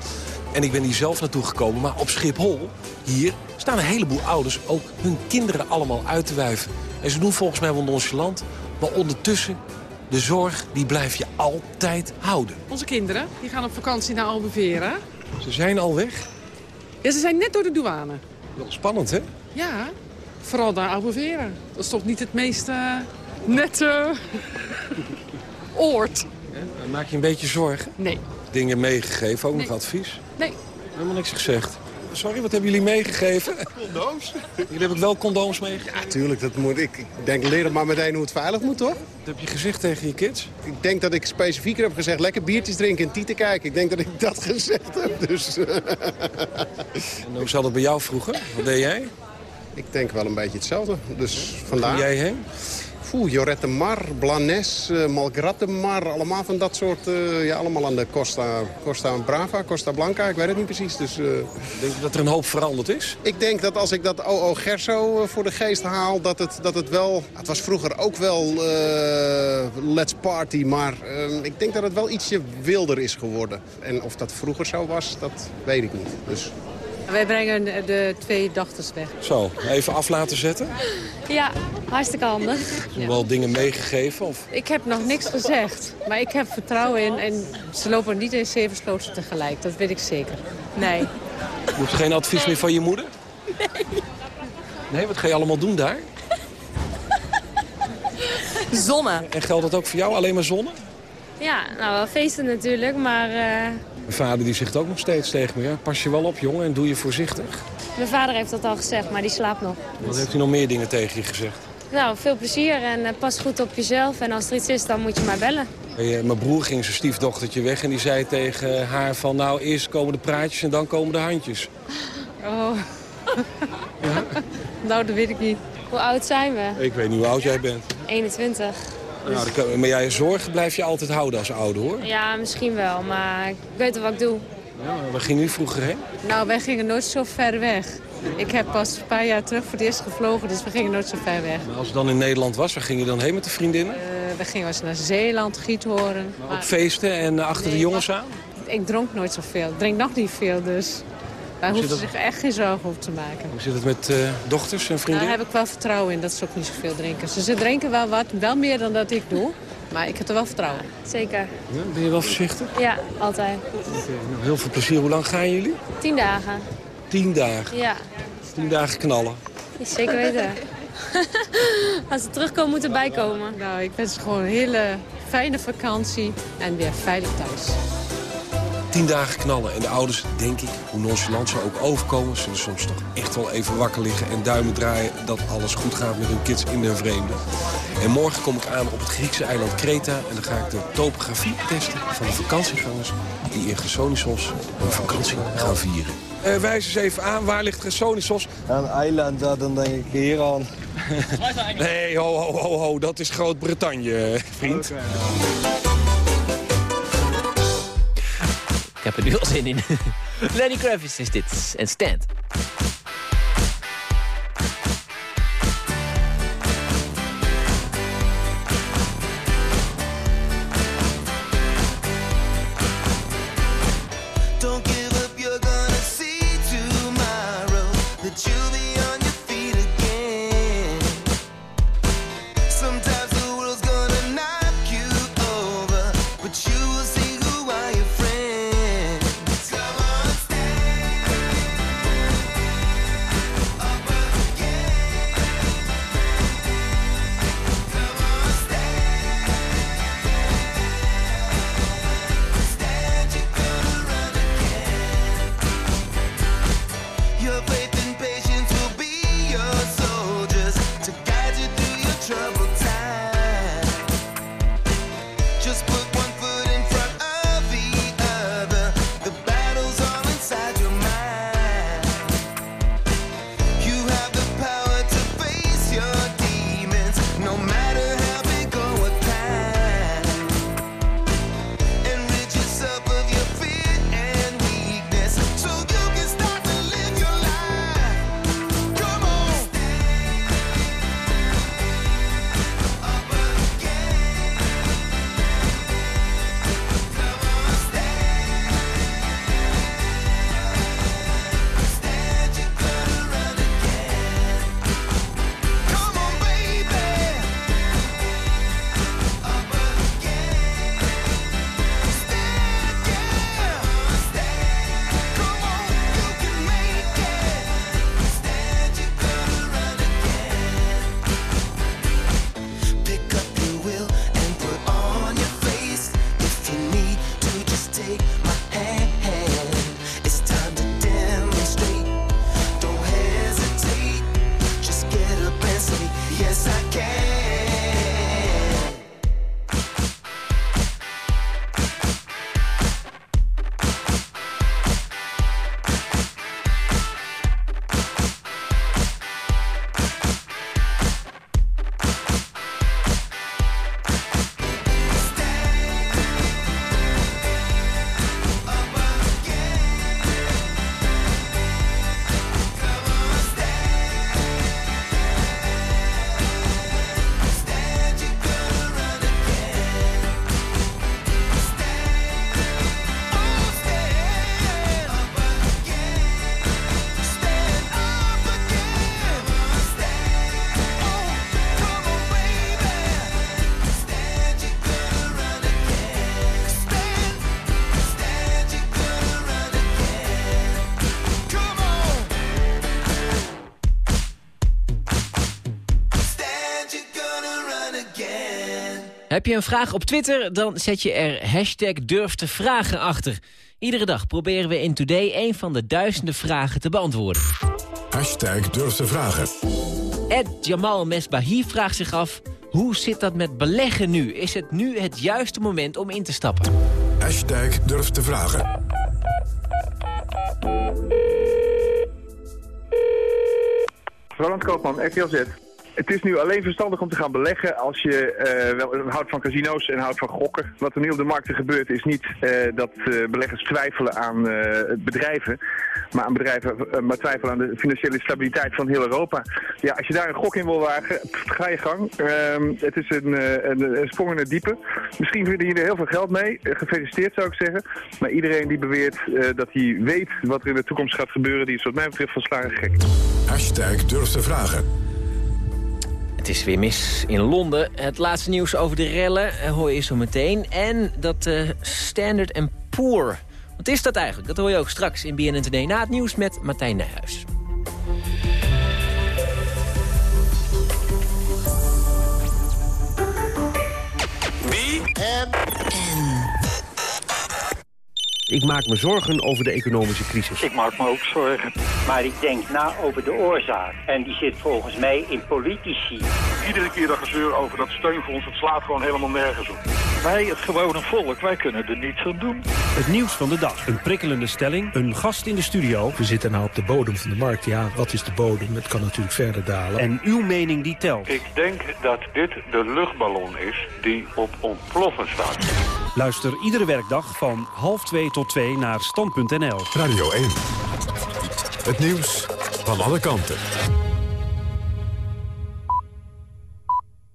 S14: En ik ben hier zelf naartoe gekomen. Maar op Schiphol, hier, staan een heleboel ouders... ook hun kinderen allemaal uit te wuiven. En ze doen volgens mij wel nonchalant. Maar ondertussen, de zorg, die blijf je altijd houden.
S25: Onze kinderen die gaan op vakantie naar Albeveren.
S14: Ze zijn al weg.
S25: Ja, ze zijn net door de douane.
S14: Wel spannend, hè?
S25: Ja, vooral naar Albeveren. Dat is toch niet het meest eh, nette [LAUGHS] oord?
S14: Ja, maak je een beetje zorgen?
S25: Nee.
S14: Dingen meegegeven, ook
S25: Nee.
S14: nog advies?
S25: Nee.
S14: Helemaal niks gezegd. Sorry, wat hebben jullie meegegeven?
S26: Condooms?
S14: Jullie hebben wel condooms meegegeven?
S26: Ja, tuurlijk. Dat moet, ik, ik denk, leer het maar meteen hoe het veilig moet, toch?
S14: Wat heb je gezegd tegen je kids?
S26: Ik denk dat ik specifieker heb gezegd, lekker biertjes drinken en tieten kijken. Ik denk dat ik dat gezegd heb, dus... [LAUGHS]
S14: En hoe zat het bij jou vroeger? Wat deed jij?
S26: ik denk wel een beetje hetzelfde. Dus vandaar...
S14: Jij heen?
S26: Oeh, Jorette Mar, Blanes, eh, Malgrate Mar, allemaal van dat soort... eh, ja, allemaal aan de Costa, Costa Brava, Costa Blanca, ik weet het niet precies. Dus, eh,
S14: Denk je dat er een hoop veranderd is?
S26: ik denk dat als ik dat OO Gerso voor de geest haal, dat het, dat het wel... Het was vroeger ook wel Let's Party, maar eh, ik denk dat het wel ietsje wilder is geworden. En of dat vroeger zo was, dat weet ik niet. Dus...
S25: Wij brengen de twee dochters weg.
S14: Zo, even af laten zetten.
S27: Ja, hartstikke handig.
S14: Nog wel dingen meegegeven? Of...
S25: Ik heb nog niks gezegd, maar ik heb vertrouwen in. En ze lopen niet in zeven sloten tegelijk, dat weet ik zeker. Nee.
S14: Je hoeft geen advies meer van je moeder? Nee. Nee, wat ga je allemaal doen daar?
S27: Zonne.
S14: En geldt dat ook voor jou, alleen maar zonne?
S27: Ja, nou wel feesten natuurlijk, maar eh,
S14: Mijn vader die zegt ook nog steeds tegen me... Ja, pas je wel op, jongen, en doe je voorzichtig.
S27: mijn vader heeft dat al gezegd, maar die slaapt nog.
S14: Wat heeft hij nog meer dingen tegen je gezegd?
S27: Nou, veel plezier en eh, pas goed op jezelf. En als er iets is, dan moet je maar bellen.
S14: Eh, Mijn broer ging zijn stiefdochtertje weg en die zei tegen haar van... nou, eerst komen de praatjes en dan komen de handjes.
S25: Oh. [LAUGHS] nou, dat weet ik niet.
S27: Hoe oud zijn we?
S14: Ik weet niet hoe oud jij bent.
S27: 21.
S14: Nou, dan kan- maar jij zorgen blijf je altijd houden als ouder, hoor.
S27: Ja, misschien wel, maar ik weet wel wat ik doe.
S14: Ja, waar ging u vroeger heen?
S25: Nou, wij gingen nooit zo ver weg. Ik heb pas een paar jaar terug voor het eerst gevlogen, dus we gingen nooit zo ver weg.
S14: Maar als het dan in Nederland was, waar ging je dan heen met de vriendinnen?
S25: Eh, we gingen eens naar Zeeland, Giethoorn.
S14: Op feesten en eh, achter de jongens aan?
S25: Ik dronk nooit zoveel. Ik drink nog niet veel, dus daar
S14: Hoe
S25: hoeven
S14: zit
S25: ze zich echt geen zorgen over te maken.
S14: Hoe zit het met eh, dochters en
S25: Daar
S14: vriendinnen?
S25: heb ik wel vertrouwen in dat ze ook niet zoveel drinken. Ze, ze drinken wel wat, wel meer dan dat ik doe. Maar ik heb er wel vertrouwen in.
S27: Zeker.
S14: Ja, ben je wel voorzichtig?
S27: Ja, altijd.
S14: Nou, heel veel plezier. Hoe lang gaan jullie?
S27: Tien dagen.
S14: Tien dagen.
S27: Ja,
S14: Tien dagen knallen.
S27: zeker weten. [LAUGHS] Als ze terugkomen, moeten bijkomen.
S25: Nou, ik wens ze gewoon een hele fijne vakantie en weer veilig thuis.
S14: Tien dagen knallen en de ouders, denk ik, hoe nonchalant ze ook overkomen... zullen soms toch echt wel even wakker liggen en duimen draaien... dat alles goed gaat met hun kids in den vreemde. En morgen kom ik aan op het Griekse eiland Kreta... en dan ga ik de topografie testen van de vakantiegangers... die in Gersonisos hun vakantie gaan vieren. Uh, wijs eens even aan, waar ligt Gersonisos?
S11: Een eiland, dan denk ik hier aan.
S14: nee, ho, ho, ho, ho, dat is Groot-Brittannië, vriend.
S22: Ik heb er nu al zin in. [LAUGHS] Lenny Kravitz is dit. En Stand. Je een vraag op Twitter, dan zet je er hashtag durf te vragen achter. Iedere dag proberen we in Today een van de duizenden vragen te beantwoorden.
S4: Hashtag durf te vragen.
S22: Ed Jamal Mesbahi vraagt zich af... hoe zit dat met beleggen nu? Is het nu het juiste moment om in te stappen?
S4: Hashtag durf te vragen.
S28: Roland Koopman, RTL Z. Het is nu alleen verstandig om te gaan beleggen als je eh, wel houdt van casino's en houdt van gokken. Wat er nu op de markten gebeurt is niet eh, dat eh, beleggers twijfelen aan bedrijven, maar, aan bedrijven, maar twijfelen aan de financiële stabiliteit van heel Europa. Ja, als je daar een gok in wil wagen, ga je gang. Ehm, het is een, een, een sprong in het diepe. Misschien verdienen je er heel veel geld mee. Gefeliciteerd zou ik zeggen. Maar iedereen die beweert dat hij weet wat er in de toekomst gaat gebeuren, die is wat mij betreft volslagen gek.
S4: Hashtag durf te vragen.
S22: Het is weer mis in Londen. Het laatste nieuws over de rellen eh, hoor je zo meteen. En dat eh, Standard Poor. Wat is dat eigenlijk? Dat hoor je ook straks in BNN Today na het nieuws met Martijn Nijhuis.
S29: En...
S30: Ik maak me zorgen over de economische crisis.
S31: Ik maak me ook zorgen. Maar ik denk na over de oorzaak. En die zit volgens mij in politici.
S32: Iedere keer dat gezeur over dat steunfonds, het slaat gewoon helemaal nergens op.
S31: Wij, het gewone volk, wij kunnen er niets aan doen.
S30: Het nieuws van de dag. Een prikkelende stelling. Een gast in de studio.
S33: We zitten nou op de bodem van de markt. Ja, wat is de bodem? Het kan natuurlijk verder dalen.
S30: En uw mening die telt.
S32: Ik denk dat dit de luchtballon is die op ontploffen staat.
S30: Luister iedere werkdag van half twee tot twee naar stand.nl.
S4: Radio 1. Het nieuws van alle kanten.